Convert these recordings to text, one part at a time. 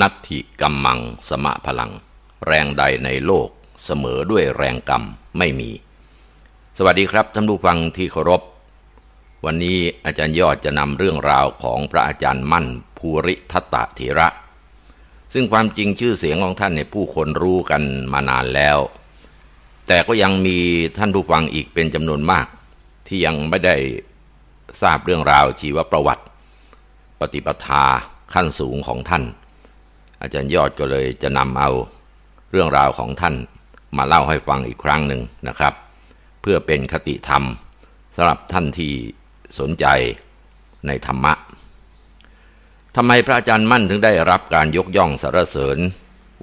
นัตถิกัมมังสมะพลัง แรงใดในโลกเสมอด้วยแรงกรรมไม่มี สวัสดีครับท่านผู้ฟังที่เคารพ วันนี้อาจารย์ยอดจะนำเรื่องราวของพระอาจารย์มั่นภูริทัตตเถระ ซึ่งความจริงชื่อเสียงของท่านในผู้คนรู้กันมานานแล้ว แต่ก็ยังมีท่านผู้ฟังอีกเป็นจำนวนมาก ที่ยังไม่ได้ทราบเรื่องราวชีวประวัติ ปฏิปทาขั้นสูงของท่าน อาจารย์ยอดก็เลยจะนำเอาเรื่องราวของท่านมาเล่าให้ฟังอีกครั้งหนึ่งนะครับ เพื่อเป็นคติธรรมสำหรับท่านที่สนใจในธรรมะทำไมพระอาจารย์มั่นถึงได้รับการยกย่องสรรเสริญ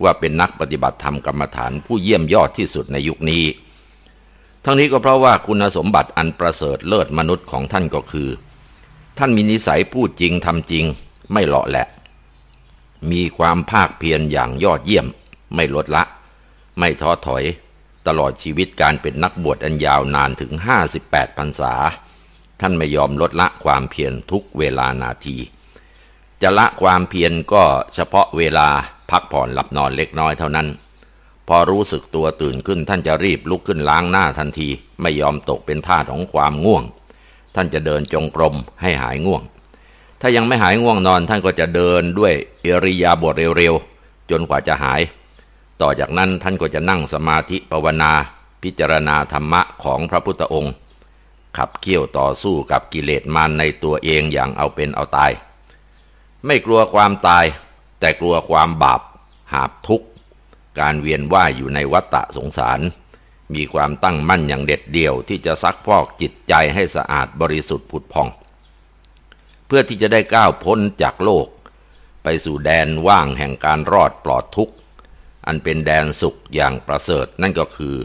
ว่าเป็นนักปฏิบัติธรรมกรรมฐานผู้เยี่ยมยอดที่สุดในยุคนี้ ทั้งนี้ก็เพราะว่าคุณสมบัติอันประเสริฐเลิศมนุษย์ของท่านก็คือ ท่านมีนิสัยพูดจริงทำจริง ไม่หล่อแหละ มีความภาคเพียรอย่างยอดเยี่ยม ไม่ลดละ ไม่ท้อถอย ตลอดชีวิตการเป็นนักบวชอันยาวนานถึง 58พรรษา ท่านไม่ยอมลดละความเพียรทุกเวลานาที จะละความเพียรก็เฉพาะเวลาพักผ่อนหลับนอนเล็กน้อยเท่านั้น พอรู้สึกตัวตื่นขึ้นท่านจะรีบลุกขึ้นล้างหน้าทันที ไม่ยอมตกเป็นท่าของความง่วง ท่านจะเดินจงกรมให้หายง่วง ถ้ายังไม่หายง่วงนอนท่านก็จะเดินด้วยเอริยาบถเร็วๆ จนกว่าจะหาย ต่อจากนั้นท่านก็จะนั่งสมาธิภาวนา พิจารณาธรรมะของพระพุทธองค์ ขับเคี่ยวต่อสู้กับกิเลสมารในตัวเองอย่างเอาเป็นเอาตาย ไม่กลัวความตาย แต่กลัวความบาปหาบทุกข์การเวียนว่ายอยู่ในวัฏฏะสงสาร มีความตั้งมั่นอย่างเด็ดเดี่ยวที่จะซักพอกจิตใจให้สะอาดบริสุทธิ์ผุดพอง เพื่อที่จะได้ก้าวพ้นจากโลก ไปสู่แดนว่างแห่งการรอดปลอดทุกข์ อันเป็นแดนสุขอย่างประเสริฐนั่นก็คือ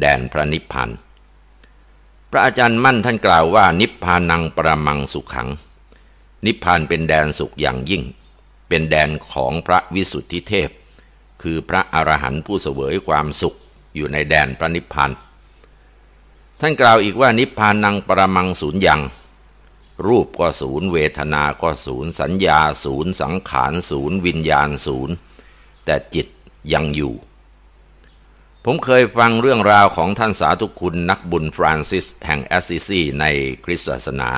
แดนพระนิพพานพระอาจารย์มั่นท่านกล่าวว่า นิพพานังประมังสุขขัง นิพพานเป็นแดนสุขอย่างยิ่ง เป็นแดนของพระวิสุทธิเทพ คือพระอรหันต์ผู้เสวยความสุขอยู่ในแดนพระนิพพานท่านกล่าวอีกว่านิพพานังปรมังสุญญัง รูปก็ศูนย์เวทนาก็ศูนย์สัญญาศูนย์สังขารศูนย์วิญญาณศูนย์แต่จิตยังอยู่ ผมเคยฟังเรื่องราวของท่านสาธุคุณนักบุญฟรานซิสแห่งแอสซิซีในคริสตศาสนา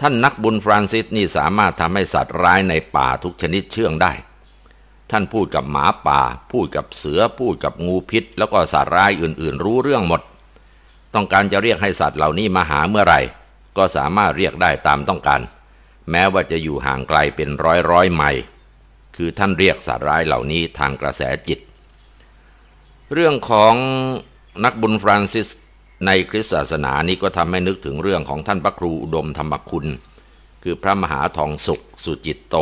ท่านนักบุญฟรานซิสนี่สามารถทำให้สัตว์ร้ายในป่าทุกชนิดเชื่องได้ ท่านพูดกับหมาป่า พูดกับเสือพูดกับงูพิษ แล้วก็สัตว์ร้ายอื่นๆ รู้เรื่องหมด ต้องการจะเรียกให้สัตว์เหล่านี้มาหาเมื่อไหร่ ก็สามารถเรียกได้ตามต้องการ แม้ว่าจะอยู่ห่างไกลเป็นร้อยร้อยไมล์คือท่านเรียกสัตว์ร้ายเหล่านี้ทางกระแสจิต เรื่องของนักบุญฟรานซิสในคริสตศาสนานี้ก็ทำให้นึกถึงเรื่องของท่านพระครูอุดมธรรมคุณ คือพระมหาทองสุขสุจิตโต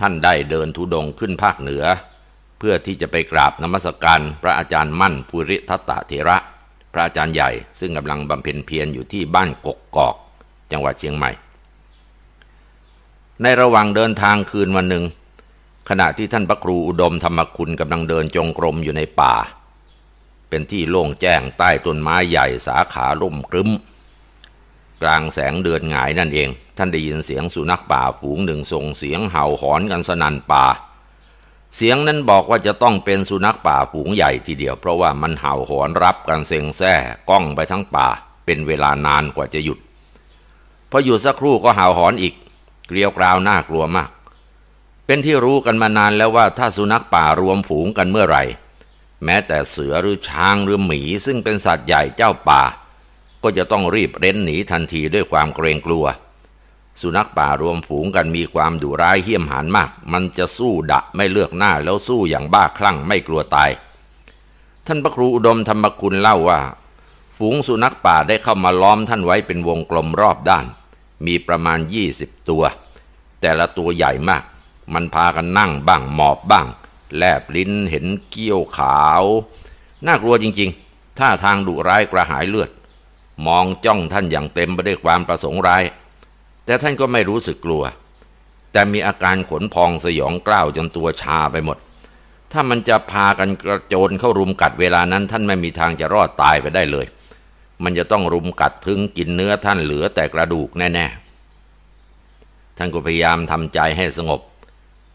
ท่านได้เดินทุดงขึ้นภาคเหนือ เพื่อที่จะไปกราบนมัสการพระอาจารย์มั่นปุริทัตตเถระ พระอาจารย์ใหญ่ ซึ่งกำลังบำเพ็ญเพียรอยู่ที่บ้านกกกอก จังหวัดเชียงใหม่ ในระหว่างเดินทางคืนวันหนึ่ง ขณะที่ท่านพระครูอุดมธรรมคุณกำลังเดินจงกรมอยู่ในป่า เป็นที่โล่งแจ้งใต้ต้นไม้ใหญ่สาขาร่มครึ้ม กลางแสงเดือนหงายนั่นเอง ท่านได้ยินเสียงสุนัขป่าฝูงหนึ่งส่งเสียงเห่าหอนกันสนั่นป่า เสียงนั้นบอกว่าจะต้องเป็นสุนัขป่าฝูงใหญ่ทีเดียว เพราะว่ามันเห่าหอนรับกันเซ็งแซ่ก้องไปทั้งป่า เป็นเวลานานกว่าจะหยุด พอหยุดสักครู่ก็เห่าหอนอีก เกลียวกราวน่ากลัวมาก เป็นที่รู้กันมานานแล้วว่าถ้าสุนัขป่ารวมฝูงกันเมื่อไหร่ แม้แต่เสือหรือช้างหรือหมีซึ่งเป็นสัตว์ใหญ่เจ้าป่า ก็จะต้องรีบเร้นหนีทันทีด้วยความเกรงกลัว สุนัขป่ารวมฝูงกันมีความดุร้ายเหี้ยมหานมาก มันจะสู้ดะไม่เลือกหน้าแล้วสู้อย่างบ้าคลั่งไม่กลัวตาย ท่านพระครูอุดมธรรมคุณเล่าว่า ฝูงสุนัขป่าได้เข้ามาล้อมท่านไว้เป็นวงกลมรอบด้าน มีประมาณยี่สิบตัว แต่ละตัวใหญ่มาก มันพากันนั่งบ้างหมอบบ้าง แลบลิ้นเห็นเกี้ยวขาว น่ากลัวจริงๆท่าทางดุร้ายกระหายเลือด มองจ้องท่านอย่างเต็มไปด้วยความประสงค์ร้าย แต่ท่านก็ไม่รู้สึกกลัว แต่มีอาการขนพองสยองกล้าวจนตัวชาไปหมด ถ้ามันจะพากันกระโจนเข้ารุมกัดเวลานั้นท่านไม่มีทางจะรอดตายไปได้เลย มันจะต้องรุมกัดถึงกินเนื้อท่านเหลือแต่กระดูกแน่ ๆ ท่านก็พยายามทำใจให้สงบ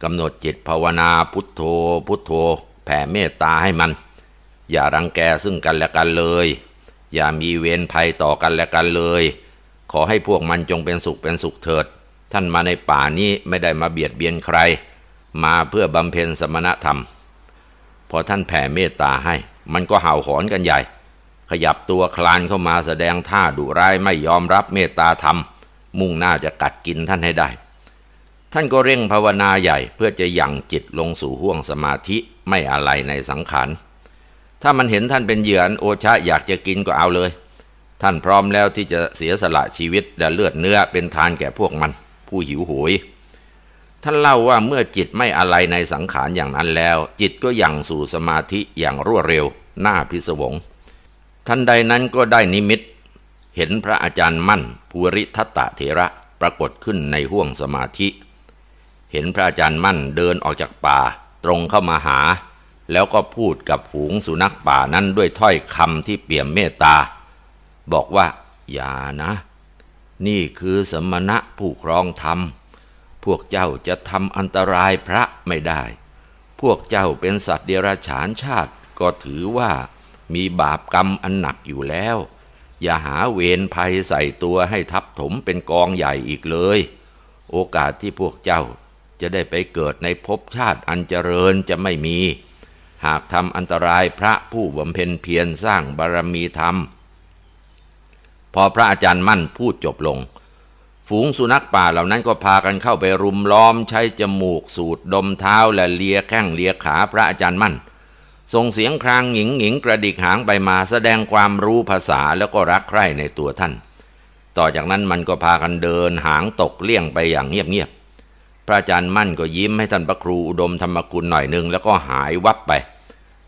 กำหนดจิตภาวนาพุทโธ พุทโธ แผ่เมตตาให้มัน อย่ารังแกซึ่งกันและกันเลย อย่ามีเวรภัยต่อกันและกันเลย ขอให้พวกมันจงเป็นสุขเป็นสุขเถิด ท่านมาในป่านี้ไม่ได้มาเบียดเบียนใคร มาเพื่อบำเพ็ญสมณธรรม พอท่านแผ่เมตตาให้ มันก็เห่าหอนกันใหญ่ ขยับตัวคลานเข้ามาแสดงท่าดุร้ายไม่ยอมรับเมตตาธรรม มุ่งหน้าจะกัดกินท่านให้ได้ ท่านก็เร่งภาวนาใหญ่เพื่อจะยั่งจิตลงสู่ห่วงสมาธิไม่อะไรในสังขารถ้ามันเห็นท่านเป็นเหยื่อโอชะอยากจะกินก็เอาเลย ท่านพร้อมแล้วที่จะเสียสละชีวิตและเลือดเนื้อเป็นทานแก่พวกมัน ผู้หิวโหย ท่านเล่าว่าเมื่อจิตไม่อะไรในสังขารอย่างนั้นแล้ว จิตก็ยังสู่สมาธิอย่างรวดเร็วหน่าพิศวงทันใดนั้นก็ได้นิมิต เห็นพระอาจารย์มั่นภูริทัตตะเถระปรากฏขึ้นในห้วงสมาธิ เห็นพระอาจารย์มั่นเดินออกจากป่า ตรงเข้ามาหา แล้วก็พูดกับฝูงสุนัขป่านั้นด้วยถ้อยคำที่เปี่ยมเมตตา บอกว่า อย่านะ นี่คือสมณะผู้ครองธรรม พวกเจ้าจะทำอันตรายพระไม่ได้ พวกเจ้าเป็นสัตว์เดรัจฉานชาติ ก็ถือว่ามีบาปกรรมอันหนักอยู่แล้ว อย่าหาเวรภัยใส่ตัวให้ทับถมเป็นกองใหญ่อีกเลย โอกาสที่พวกเจ้าจะได้ไปเกิดในภพชาติอันเจริญจะไม่มี หากทำอันตรายพระผู้บำเพ็ญเพียรสร้างบารมีธรรม พอพระอาจารย์มั่นพูดจบลง ฝูงสุนัขป่าเหล่านั้นก็พากันเข้าไปรุมล้อมใช้จมูกสูดดมเท้าและเลียแข้งเลียขาพระอาจารย์มั่นส่งเสียงครางหญิงหญิงกระดิกหางไปมาแสดงความรู้ภาษาแล้วก็รักใคร่ในตัวท่าน ต่อจากนั้นมันก็พากันเดินหางตกเลี่ยงไปอย่างเงียบๆ พระอาจารย์มั่นก็ยิ้มให้ท่านพระครูอุดมธรรมกุลหน่อยหนึ่งแล้วก็หายวับไป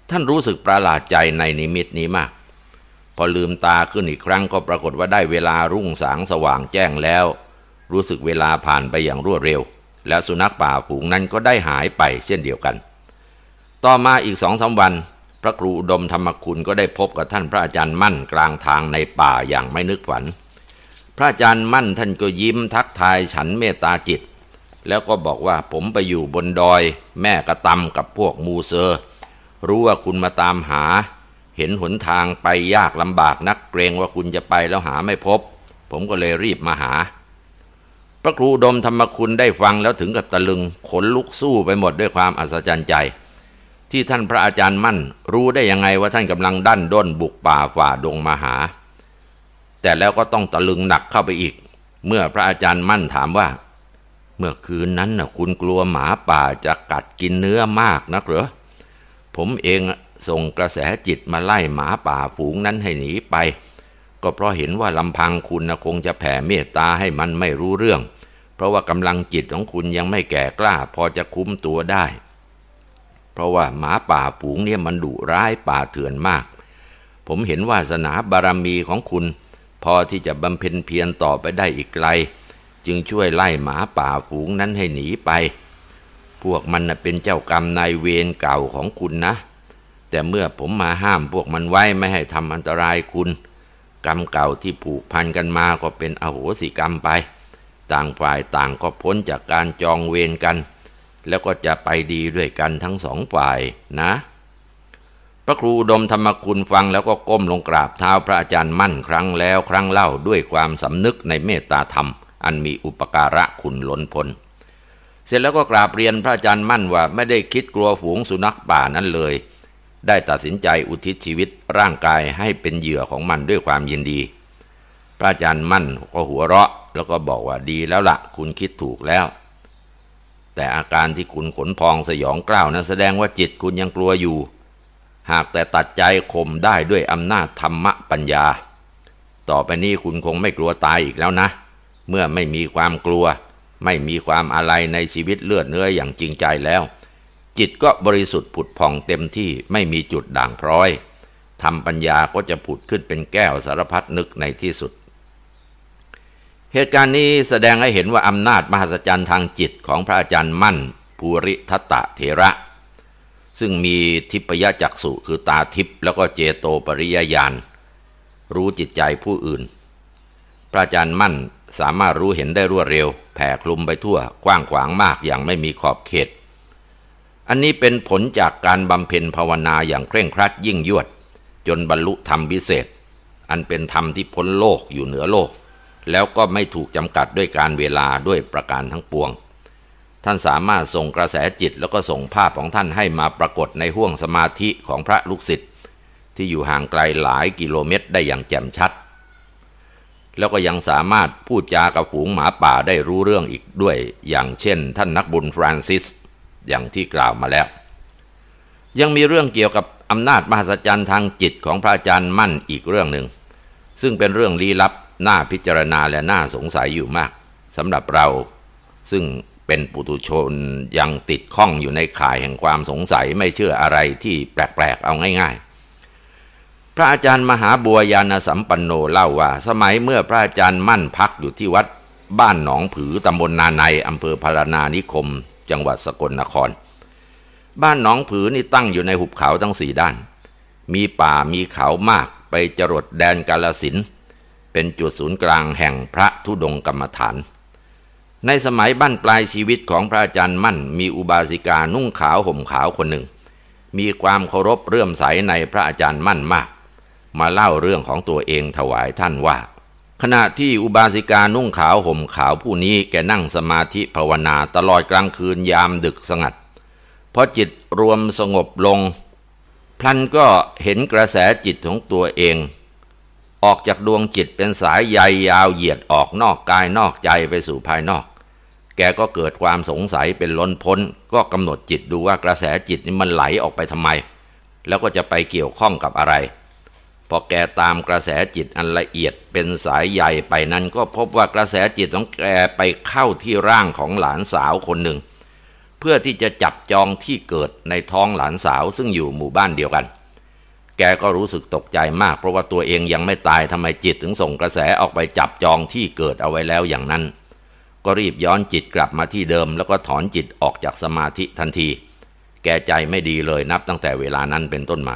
ท่านรู้สึกประหลาดใจในนิมิตนี้มาก พอลืมตาขึ้นอีกครั้งก็ปรากฏว่าได้เวลารุ่งสางสว่างแจ้งแล้ว รู้สึกเวลาผ่านไปอย่างรวดเร็ว และสุนัขป่าฝูงนั้นก็ได้หายไปเช่นเดียวกัน ต่อมาอีกสองสาวัน พระครูอุดมธรรมคุณก็ได้พบกับท่านพระอาจารย์มั่นกลางทางในป่าอย่างไม่นึกฝัน พระอาจารย์มั่นท่านก็ยิ้มทักทายฉันเมตตาจิต แล้วก็บอกว่าผมไปอยู่บนดอย แม่กระตำกับพวกมูเซอร์รู้ว่าคุณมาตามหา เห็นหนทางไปยากลำบากนักเกรงว่าคุณจะไปแล้วหาไม่พบ ผมก็เลยรีบมาหา พระครูดมธรรมคุณได้ฟังแล้วถึงกับตะลึงขนลุกสู้ไปหมดด้วยความอัศจรรย์ใจ ที่ท่านพระอาจารย์มั่น รู้ได้ยังไงว่าท่านกำลังดันด้นบุกป่าฝ่าดงมาหา แต่แล้วก็ต้องตะลึงหนักเข้าไปอีก เมื่อพระอาจารย์มั่นถามว่า เมื่อคืนนั้นนะคุณกลัวหมาป่าจะกัดกินเนื้อมากนักหรือผมเอง ส่งกระแสจิตมาไล่หมาป่าฝูงนั้นให้หนีไป ก็เพราะเห็นว่าลำพังคุณคงจะแผ่เมตตาให้มันไม่รู้เรื่อง เพราะว่ากำลังจิตของคุณยังไม่แก่กล้าพอจะคุ้มตัวได้ เพราะว่าหมาป่าฝูงเนี่ยมันดุร้ายป่าเถื่อนมาก ผมเห็นวาสนาบารมีของคุณ พอที่จะบำเพ็ญเพียรต่อไปได้อีกไกล จึงช่วยไล่หมาป่าฝูงนั้นให้หนีไป พวกมันเป็นเจ้ากรรมนายเวรเก่าของคุณนะ แต่เมื่อผมมาห้ามพวกมันไว้ไม่ให้ทำอันตรายคุณ กรรมเก่าที่ผูกพันกันมาก็เป็นอโหสิกรรมไป ต่างฝ่ายต่างก็พ้นจากการจองเวรกัน แล้วก็จะไปดีด้วยกันทั้งสองฝ่ายนะ พระครูดมธรรมคุณฟังแล้วก็ก้มลงกราบเท้าพระอาจารย์มั่นครั้งแล้วครั้งเล่าด้วยความสำนึกในเมตตาธรรม อันมีอุปการะคุณล้นพ้นเสร็จแล้วก็กราบเรียนพระอาจารย์มั่นว่าไม่ได้คิดกลัวฝูงสุนัขป่านั้นเลย ได้ตัดสินใจอุทิศชีวิตร่างกายให้เป็นเหยื่อของมันด้วยความยินดี พระอาจารย์มั่นก็หัวเราะ แล้วก็บอกว่าดีแล้วละ่ะ คุณคิดถูกแล้ว แต่อาการที่คุณขนพองสยองกล้าวนั้นแสดงว่าจิตคุณยังกลัวอยู่ หากแต่ตัดใจข่มได้ด้วยอำนาจธรรมะปัญญา ต่อไปนี้คุณคงไม่กลัวตายอีกแล้วนะ เมื่อไม่มีความกลัว ไม่มีความอะไรในชีวิตเลือดเนื้ออย่างจริงใจแล้ว จิตก็บริสุทธิ์ผุดผ่องเต็มที่ไม่มีจุดด่างพร้อยทำปัญญาก็จะผุดขึ้นเป็นแก้วสารพัดนึกในที่สุด เหตุการณ์นี้แสดงให้เห็นว่าอำนาจมหัศจรรย์ทางจิตของพระอาจารย์มั่น ภูริทัตตะเถระ ซึ่งมีทิพยจักษุคือตาทิพแล้วก็เจโตปริยญาณรู้จิตใจผู้อื่น พระอาจารย์มั่นสามารถรู้เห็นได้รวดเร็ว แผ่คลุมไปทั่วกว้างขวางมากอย่างไม่มีขอบเขต อันนี้เป็นผลจากการบำเพ็ญภาวนาอย่างเคร่งครัดยิ่งยวด จนบรรลุธรรมวิเศษ อันเป็นธรรมที่พ้นโลกอยู่เหนือโลก แล้วก็ไม่ถูกจำกัดด้วยการเวลาด้วยประการทั้งปวง ท่านสามารถส่งกระแสจิตแล้วก็ส่งภาพของท่านให้มาปรากฏในห้วงสมาธิของพระลูกศิษย์ที่อยู่ห่างไกลหลายกิโลเมตรได้อย่างแจ่มชัด แล้วก็ยังสามารถพูดจากับฝูงหมาป่าได้รู้เรื่องอีกด้วย อย่างเช่น ท่านนักบุญฟรานซิส อย่างที่กล่าวมาแล้ว ยังมีเรื่องเกี่ยวกับอำนาจมหัศจรรย์ทางจิตของพระอาจารย์มั่นอีกเรื่องหนึ่ง ซึ่งเป็นเรื่องลี้ลับน่าพิจารณาและน่าสงสัยอยู่มากสำหรับเราซึ่งเป็นปุถุชนยังติดข้องอยู่ในข่ายแห่งความสงสัยไม่เชื่ออะไรที่แปลกๆเอาง่าย ๆ พระอาจารย์มหาบัวยานสัมปันโนเล่าว่า สมัยเมื่อพระอาจารย์มั่นพักอยู่ที่วัดบ้านหนองผือตำบลนาในอำเภอพารานานิคม จังหวัดสกลนคร บ้านหนองผือนี่ตั้งอยู่ในหุบเขาทั้งสี่ด้าน มีป่ามีเขามากไปจรดแดนกาลสินเป็นจุดศูนย์กลางแห่งพระธุดงกรรมฐาน ในสมัยบั้นปลายชีวิตของพระอาจารย์มั่น มีอุบาสิกานุ่งขาวห่มขาวคนหนึ่ง มีความเคารพเรื่มใสในพระอาจารย์มั่นมาก มาเล่าเรื่องของตัวเองถวายท่านว่า ขณะที่อุบาสิกานุ่งขาวห่มขาวผู้นี้แกนั่งสมาธิภาวนาตลอดกลางคืนยามดึกสงัดพอจิตรวมสงบลง พลันก็เห็นกระแสจิตของตัวเอง ออกจากดวงจิตเป็นสายใยยาวเหยียดออกนอกกายนอกใจไปสู่ภายนอก แกก็เกิดความสงสัยเป็นล้นพ้น ก็กำหนดจิตดูว่ากระแสจิตนี้มันไหลออกไปทำไม แล้วก็จะไปเกี่ยวข้องกับอะไร พอแกตามกระแสจิตอันละเอียดเป็นสายใหญ่ไปนั้นก็พบว่ากระแสจิตของแกไปเข้าที่ร่างของหลานสาวคนหนึ่ง เพื่อที่จะจับจองที่เกิดในท้องหลานสาวซึ่งอยู่หมู่บ้านเดียวกัน แกก็รู้สึกตกใจมาก เพราะว่าตัวเองยังไม่ตายทำไมจิตถึงส่งกระแสออกไปจับจองที่เกิดเอาไว้แล้วอย่างนั้น ก็รีบย้อนจิตกลับมาที่เดิม แล้วก็ถอนจิตออกจากสมาธิทันที แกใจไม่ดีเลยนับตั้งแต่เวลานั้นเป็นต้นมา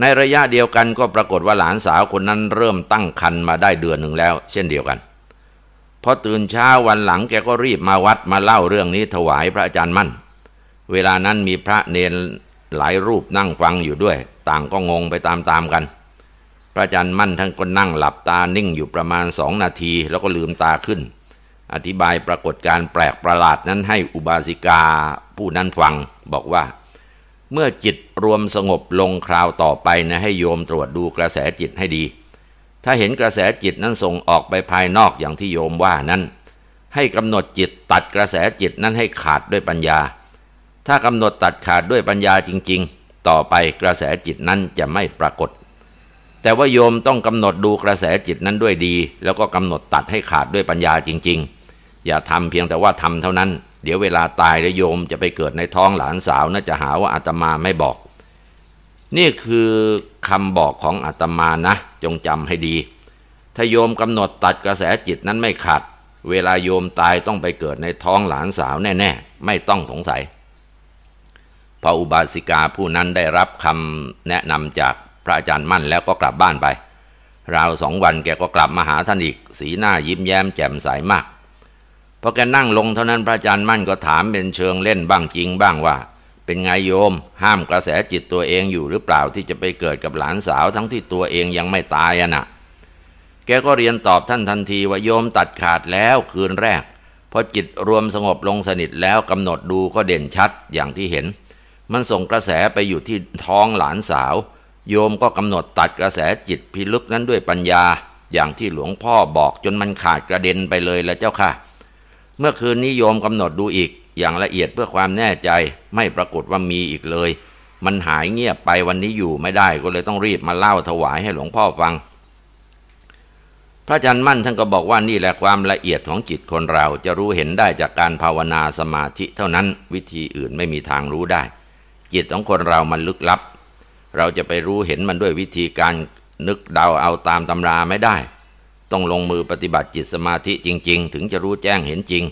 ในระยะเดียวกันก็ปรากฏว่าหลานสาวคนนั้นเริ่มตั้งครรภ์มาได้เดือนหนึ่งแล้ว เช่นเดียวกันพอตื่นเช้าวันหลังแกก็รีบมาวัดมาเล่าเรื่องนี้ถวายพระอาจารย์มั่น เวลานั้นมีพระเนรหลายรูปนั่งฟังอยู่ด้วย ต่างก็งงไปตามๆกัน พระอาจารย์มั่นท่านก็นั่งหลับตานิ่งอยู่ประมาณสองนาที แล้วก็ลืมตาขึ้น อธิบายปรากฏการแปลกประหลาดนั้นให้อุบาสิกาผู้นั้นฟังบอกว่า เมื่อจิตรวมสงบลงคราวต่อไปนะให้โยมตรวจดูกระแสจิตให้ดี ถ้าเห็นกระแสจิตนั้นส่งออกไปภายนอกอย่างที่โยมว่านั้น ให้กำหนดจิตตัดกระแสจิตนั้นให้ขาดด้วยปัญญา ถ้ากำหนดตัดขาดด้วยปัญญาจริง ๆ ต่อไปกระแสจิตนั้นจะไม่ปรากฏ แต่ว่าโยมต้องกำหนดดูกระแสจิตนั้นด้วยดี แล้วก็กำหนดตัดให้ขาดด้วยปัญญาจริง ๆ อย่าทำเพียงแต่ว่าทำเท่านั้น เดี๋ยวเวลาตายแล้วโยมจะไปเกิดในท้องหลานสาวน่าจะหาว่าอาตมาไม่บอก นี่คือคำบอกของอาตมานะ จงจำให้ดี ถ้าโยมกำหนดตัดกระแสจิตนั้นไม่ขาดเวลาโยมตายต้องไปเกิดในท้องหลานสาวแน่ ๆ ไม่ต้องสงสัยพออุบาสิกาผู้นั้นได้รับคำแนะนำจากพระอาจารย์มั่นแล้วก็กลับบ้านไป ราวสองวันแกก็กลับมาหาท่านอีก สีหน้ายิ้มแย้มแจ่มใสมาก พอแกนั่งลงเท่านั้นพระอาจารย์มั่นก็ถามเป็นเชิงเล่นบ้างจริงบ้างว่า เป็นไงโยม ห้ามกระแสจิตตัวเองอยู่หรือเปล่าที่จะไปเกิดกับหลานสาวทั้งที่ตัวเองยังไม่ตายอะนะแกก็เรียนตอบท่านทันทีว่าโยมตัดขาดแล้วคืนแรกพอจิตรวมสงบลงสนิทแล้วกำหนดดูก็เด่นชัดอย่างที่เห็น มันส่งกระแสไปอยู่ที่ท้องหลานสาว โยมก็กำหนดตัดกระแสจิตพิลึกนั้นด้วยปัญญา อย่างที่หลวงพ่อบอกจนมันขาดกระเด็นไปเลยละเจ้าค่ะ เมื่อคืนนี้โยมกำหนดดูอีก อย่างละเอียดเพื่อความแน่ใจ ไม่ปรากฏว่ามีอีกเลย มันหายเงียบไปวันนี้อยู่ไม่ได้ก็เลยต้องรีบมาเล่าถวายให้หลวงพ่อฟัง พระอาจารย์มั่นท่านก็บอกว่านี่แหละความละเอียดของจิตคนเราจะรู้เห็นได้จากการภาวนาสมาธิเท่านั้น วิธีอื่นไม่มีทางรู้ได้ จิตของคนเรามันลึกลับ เราจะไปรู้เห็นมันด้วยวิธีการนึกเดาเอาตามตำราไม่ได้ ต้องลงมือปฏิบัติจิตสมาธิจริง ๆ ถึงจะรู้แจ้งเห็นจริง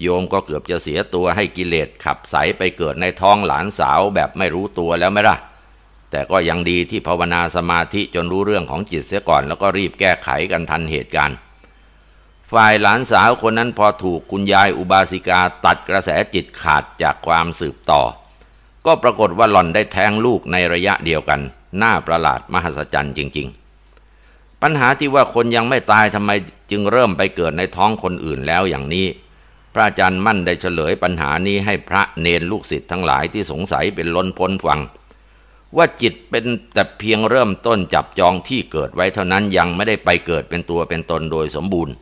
โยมก็เกือบจะเสียตัวให้กิเลสขับใสไปเกิดในท้องหลานสาวแบบไม่รู้ตัวแล้วไม่ล่ะ แต่ก็ยังดีที่ภาวนาสมาธิจนรู้เรื่องของจิตเสียก่อน แล้วก็รีบแก้ไขกันทันเหตุการณ์ ฝ่ายหลานสาวคนนั้นพอถูกคุณยายอุบาสิกาตัดกระแสจิตขาดจากความสืบต่อ ก็ปรากฏว่าหล่อนได้แท้งลูกในระยะเดียวกัน น่าประหลาดมหัศจรรย์จริง ๆ ปัญหาที่ว่าคนยังไม่ตายทำไมจึงเริ่มไปเกิดในท้องคนอื่นแล้วอย่างนี้ พระอาจารย์มั่นได้เฉลยปัญหานี้ให้พระเนรลูกศิษย์ทั้งหลายที่สงสัยเป็นล้นพ้นฟัง ว่าจิตเป็นแต่เพียงเริ่มต้นจับจองที่เกิดไว้เท่านั้นยังไม่ได้ไปเกิดเป็นตัวเป็นตนโดยสมบูรณ์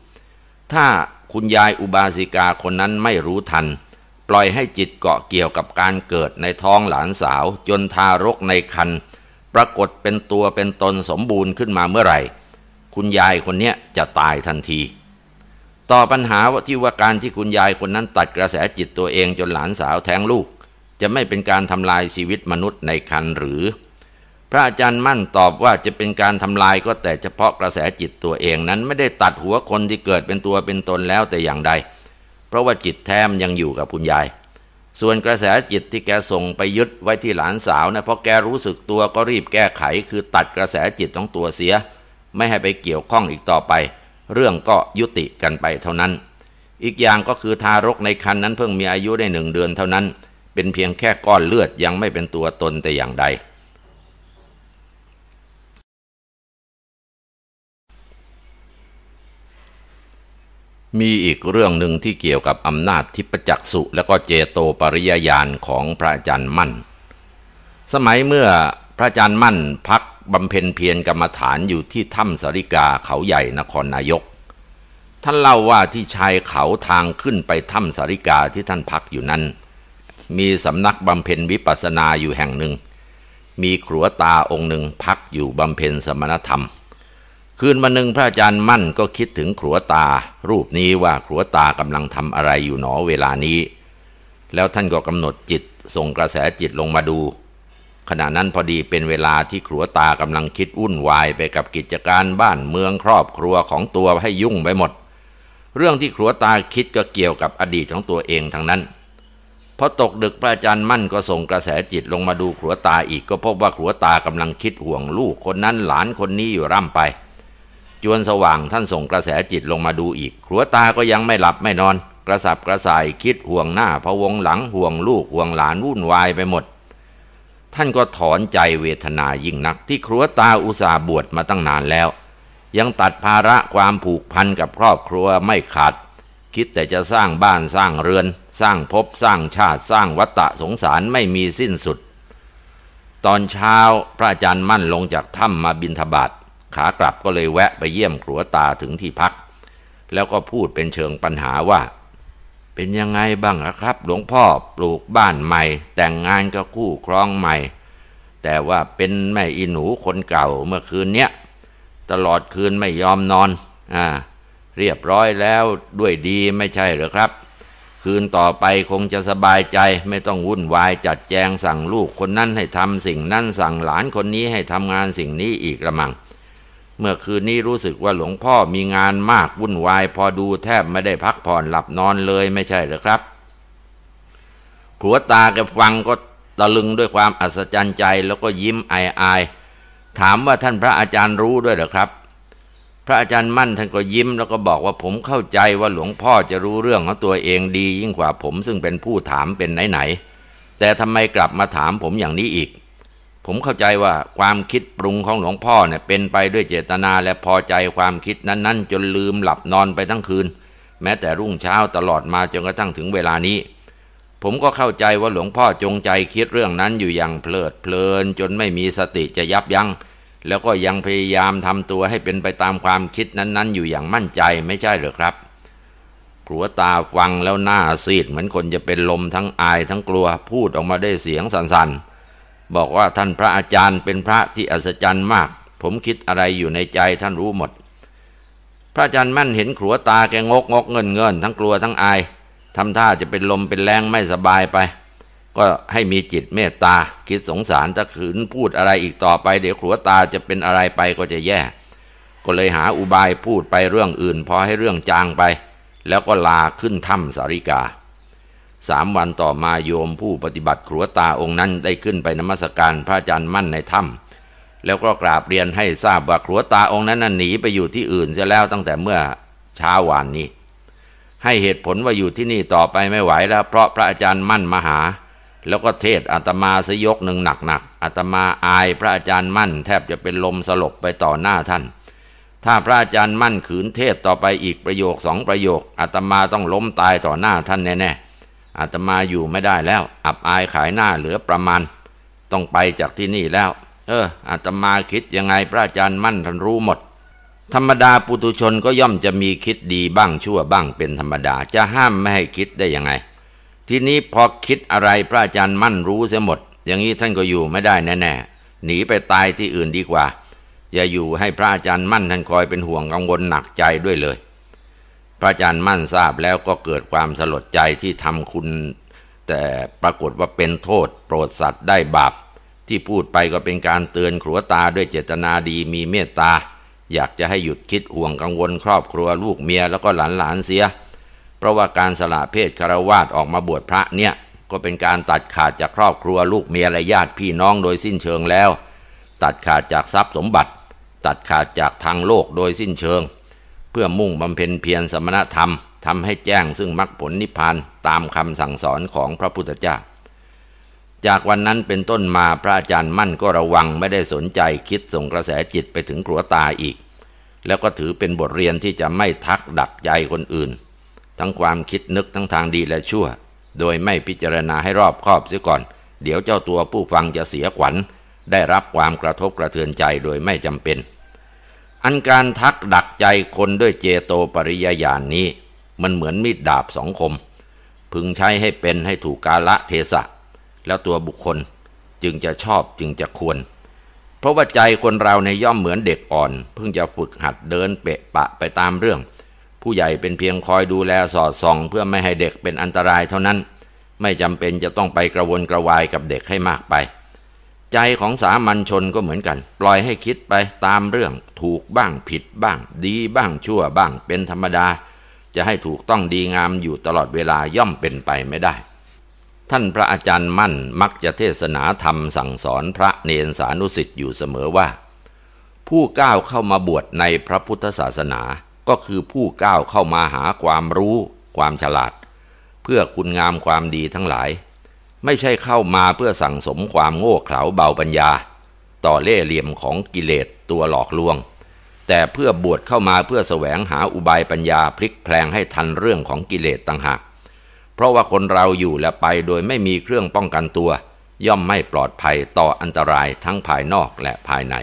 ถ้าคุณยายอุบาสิกาคนนั้นไม่รู้ทัน ปล่อยให้จิตเกาะเกี่ยวกับการเกิดในท้องหลานสาว จนทารกในคันปรากฏเป็นตัวเป็นตนสมบูรณ์ขึ้นมาเมื่อไหร่ คุณยายคนนี้จะตายทันที ต่อปัญหาว่าที่ว่าการที่คุณยายคนนั้นตัดกระแสจิตตัวเองจนหลานสาวแท้งลูก จะไม่เป็นการทำลายชีวิตมนุษย์ในคันหรือ พระอาจารย์มั่นตอบว่าจะเป็นการทำลายก็แต่เฉพาะกระแสจิตตัวเองนั้นไม่ได้ตัดหัวคนที่เกิดเป็นตัวเป็นตนแล้วแต่อย่างใด เพราะว่าจิตแท้มยังอยู่กับคุณยายส่วนกระแสจิตที่แกส่งไปยึดไว้ที่หลานสาวนะเพราะแกรู้สึกตัวก็รีบแก้ไข คือตัดกระแสจิตของตัวเสีย ไม่ให้ไปเกี่ยวข้องอีกต่อไป เรื่องก็ยุติกันไปเท่านั้น อีกอย่างก็คือทารกในครรภ์นั้นเพิ่งมีอายุได้หนึ่งเดือนเท่านั้น เป็นเพียงแค่ก้อนเลือดยังไม่เป็นตัวตนแต่อย่างใด มีอีกเรื่องหนึ่งที่เกี่ยวกับอำนาจทิพจักสุและก็เจโตปริยญาณของพระอาจารย์มั่น สมัยเมื่อพระอาจารย์มั่นพัก บำเพ็ญเพียรกรรมฐานอยู่ที่ถ้ำสาริกาเขาใหญ่นครนายก ท่านเล่าว่าที่ชายเขาทางขึ้นไปถ้ำสาริกาที่ท่านพักอยู่นั้น มีสำนักบำเพ็ญวิปัสสนาอยู่แห่งหนึ่ง มีครัวตาองค์หนึ่งพักอยู่บำเพ็ญสมณธรรม คืนวันหนึ่งพระอาจารย์มั่นก็คิดถึงขัวตา รูปนี้ว่าขัวตากำลังทำอะไรอยู่หนอเวลานี้ แล้วท่านก็กำหนดจิตส่งกระแสจิตลงมาดู ขณะนั้นพอดีเป็นเวลาที่ขัวตากำลังคิดวุ่นวายไปกับกิจการบ้านเมืองครอบครัวของตัวให้ยุ่งไปหมด เรื่องที่ขัวตาคิดก็เกี่ยวกับอดีตของตัวเองทั้งนั้นพอตกดึกพระอาจารย์มั่นก็ส่งกระแสจิตลงมาดูขัวตาอีกก็พบว่าขัวตากำลังคิดห่วงลูกคนนั้นหลานคนนี้อยู่ร่ำไป จวนสว่างท่านส่งกระแสจิตลงมาดูอีกขัวตาก็ยังไม่หลับไม่นอน กระสับกระส่ายคิดห่วงหน้าพะวงหลังห่วงลูกห่วงหลานวุ่นวายไปหมด ท่านก็ถอนใจเวทนายิ่งนักที่ครัวตาอุตสาบวชมาตั้งนานแล้ว ยังตัดภาระความผูกพันกับครอบครัวไม่ขาด คิดแต่จะสร้างบ้านสร้างเรือน สร้างภพสร้างชาติสร้างวัฏฏะสงสารไม่มีสิ้นสุด ตอนเช้าพระอาจารย์มั่นลงจากถ้ำมาบินทบาทขากลับก็เลยแวะไปเยี่ยมครัวตาถึงที่พัก แล้วก็พูดเป็นเชิงปัญหาว่า เป็นยังไงบ้างครับ หลวงพ่อปลูกบ้านใหม่ แต่งงานก็คู่ครองใหม่ แต่ว่าเป็นแม่อีหนูคนเก่าเมื่อคืนเนี้ยตลอดคืนไม่ยอมนอนอ่าเรียบร้อยแล้วด้วยดีไม่ใช่หรือครับ คืนต่อไปคงจะสบายใจไม่ต้องวุ่นวายจัดแจงสั่งลูกคนนั้นให้ทำสิ่งนั้นสั่งหลานคนนี้ให้ทำงานสิ่งนี้อีกละมัง เมื่อคืนนี้รู้สึกว่าหลวงพ่อมีงานมากวุ่นวาย พอดูแทบไม่ได้พักผ่อนหลับนอนเลยไม่ใช่หรือครับขัวตาแกฟังก็ตะลึงด้วยความอัศจรรย์ใจแล้วก็ยิ้มอายอายถามว่าท่านพระอาจารย์รู้ด้วยหรือครับ พระอาจารย์มั่นท่านก็ยิ้มแล้วก็บอกว่าผมเข้าใจว่าหลวงพ่อจะรู้เรื่องของตัวเองดียิ่งกว่าผมซึ่งเป็นผู้ถามเป็นไหนๆแต่ทำไมกลับมาถามผมอย่างนี้อีก ผมเข้าใจว่าความคิดปรุงของหลวงพ่อเนี่ยเป็นไปด้วยเจตนาและพอใจความคิดนั้น ๆ จนลืมหลับนอนไปทั้งคืน แม้แต่รุ่งเช้าตลอดมาจนกระทั่งถึงเวลานี้ ผมก็เข้าใจว่าหลวงพ่อจงใจคิดเรื่องนั้นอยู่อย่างเพลิดเพลิน จนไม่มีสติจะยับยัง้งแล้วก็ยังพยายามทำตัวให้เป็นไปตามความคิดนั้น ๆ อยู่อย่างมั่นใจไม่ใช่หรือครับกลัวตาฟังแล้วหน้าซีดเหมือนคนจะเป็นลมทั้งอายทั้งกลัวพูดออกมาได้เสียงสัน่นๆ บอกว่าท่านพระอาจารย์เป็นพระที่อัศจรรย์มาก ผมคิดอะไรอยู่ในใจท่านรู้หมด พระอาจารย์มั่นเห็นขัวตาแกงกงกเงินเงินทั้งกลัวทั้งอายทำท่าจะเป็นลมเป็นแรงไม่สบายไป ก็ให้มีจิตเมตตา คิดสงสารถ้าขืนพูดอะไรอีกต่อไป เดี๋ยวขัวตาจะเป็นอะไรไปก็จะแย่ ก็เลยหาอุบายพูดไปเรื่องอื่น พอให้เรื่องจางไป แล้วก็ลาขึ้นถ้ำสาริกา สามวันต่อมาโยมผู้ปฏิบัติครัวตาองค์นั้นได้ขึ้นไปนมัสการพระอาจารย์มั่นในถ้ำแล้วก็กราบเรียนให้ทราบว่าครัวตาองค์นั้นหนีไปอยู่ที่อื่นเสียแล้วตั้งแต่เมื่อเช้าวานนี้ ให้เหตุผลว่าอยู่ที่นี่ต่อไปไม่ไหวแล้ว เพราะพระอาจารย์มั่นมาหา แล้วก็เทศอาตมาสยกหนึ่งหนักๆอาตมาอายพระอาจารย์มั่น แทบจะเป็นลมสลบไปต่อหน้าท่านถ้าพระอาจารย์มั่นขืนเทศต่อไปอีกประโยคสองประโยคอาตมาต้องล้มตายต่อหน้าท่านแน่ๆ อาตมาอยู่ไม่ได้แล้ว อับอายขายหน้าเหลือประมาณ ต้องไปจากที่นี่แล้ว เอออาตมาคิดยังไงพระอาจารย์มั่นท่านรู้หมด ธรรมดาปุตุชนก็ย่อมจะมีคิดดีบ้างชั่วบ้างเป็นธรรมดา จะห้ามไม่ให้คิดได้ยังไง ทีนี้พอคิดอะไรพระอาจารย์มั่นรู้เสียหมด อย่างนี้ท่านก็อยู่ไม่ได้แน่ๆหนีไปตายที่อื่นดีกว่า อย่าอยู่ให้พระอาจารย์มั่นท่านคอยเป็นห่วงกังวลหนักใจด้วยเลย พระอาจารย์มั่นทราบแล้วก็เกิดความสลดใจที่ทำคุณ แต่ปรากฏว่าเป็นโทษ โปรดสัตว์ได้บาปที่พูดไปก็เป็นการเตือนขรัวตาด้วยเจตนาดีมีเมตตา อยากจะให้หยุดคิดห่วงกังวลครอบครัวลูกเมียแล้วก็หลานหลานเสีย เพราะว่าการสละเพศคารวาสออกมาบวชพระเนี่ย ก็เป็นการตัดขาดจากครอบครัวลูกเมียและญาติพี่น้องโดยสิ้นเชิงแล้ว ตัดขาดจากทรัพย์สมบัติ ตัดขาดจากทางโลกโดยสิ้นเชิง เพื่อมุ่งบำเพ็ญเพียรสมณธรรมทำให้แจ้งซึ่งมรรคผลนิพพานตามคำสั่งสอนของพระพุทธเจ้า จากวันนั้นเป็นต้นมาพระอาจารย์มั่นก็ระวังไม่ได้สนใจคิดส่งกระแสจิตไปถึงครัวตาอีก แล้วก็ถือเป็นบทเรียนที่จะไม่ทักดักใจคนอื่น ทั้งความคิดนึกทั้งทางดีและชั่ว โดยไม่พิจารณาให้รอบคอบเสียก่อน เดี๋ยวเจ้าตัวผู้ฟังจะเสียขวัญได้รับความกระทบกระเทือนใจโดยไม่จำเป็น อันการทักดักใจคนด้วยเจโตปริยญาณนนี้ มันเหมือนมีดดาบสองคม พึงใช้ให้เป็นให้ถูกกาละเทศะ แล้วตัวบุคคลจึงจะชอบจึงจะควร เพราะว่าใจคนเราในย่อมเหมือนเด็กอ่อน เพิ่งจะฝึกหัดเดินเปะปะไปตามเรื่อง ผู้ใหญ่เป็นเพียงคอยดูแลสอดส่อง เพื่อไม่ให้เด็กเป็นอันตรายเท่านั้น ไม่จำเป็นจะต้องไปกระวนกระวายกับเด็กให้มากไป ใจของสามัญชนก็เหมือนกัน ปล่อยให้คิดไปตามเรื่อง ถูกบ้างผิดบ้าง ดีบ้างชั่วบ้างเป็นธรรมดา จะให้ถูกต้องดีงามอยู่ตลอดเวลาย่อมเป็นไปไม่ได้ ท่านพระอาจารย์มั่นมักจะเทศนาธรรมสั่งสอนพระเนรสานุสิทธิ์อยู่เสมอว่า ผู้ก้าวเข้ามาบวชในพระพุทธศาสนาก็คือผู้ก้าวเข้ามาหาความรู้ ความฉลาด เพื่อคุณงามความดีทั้งหลาย ไม่ใช่เข้ามาเพื่อสั่งสมความโง่เขลาเบาปัญญา ต่อเล่เหลี่ยมของกิเลสตัวหลอกลวง แต่เพื่อบวชเข้ามาเพื่อแสวงหาอุบายปัญญาพลิกแพลงให้ทันเรื่องของกิเลสต่างหาก เพราะว่าคนเราอยู่และไปโดยไม่มีเครื่องป้องกันตัว ย่อมไม่ปลอดภัยต่ออันตรายทั้งภายนอกและภายใน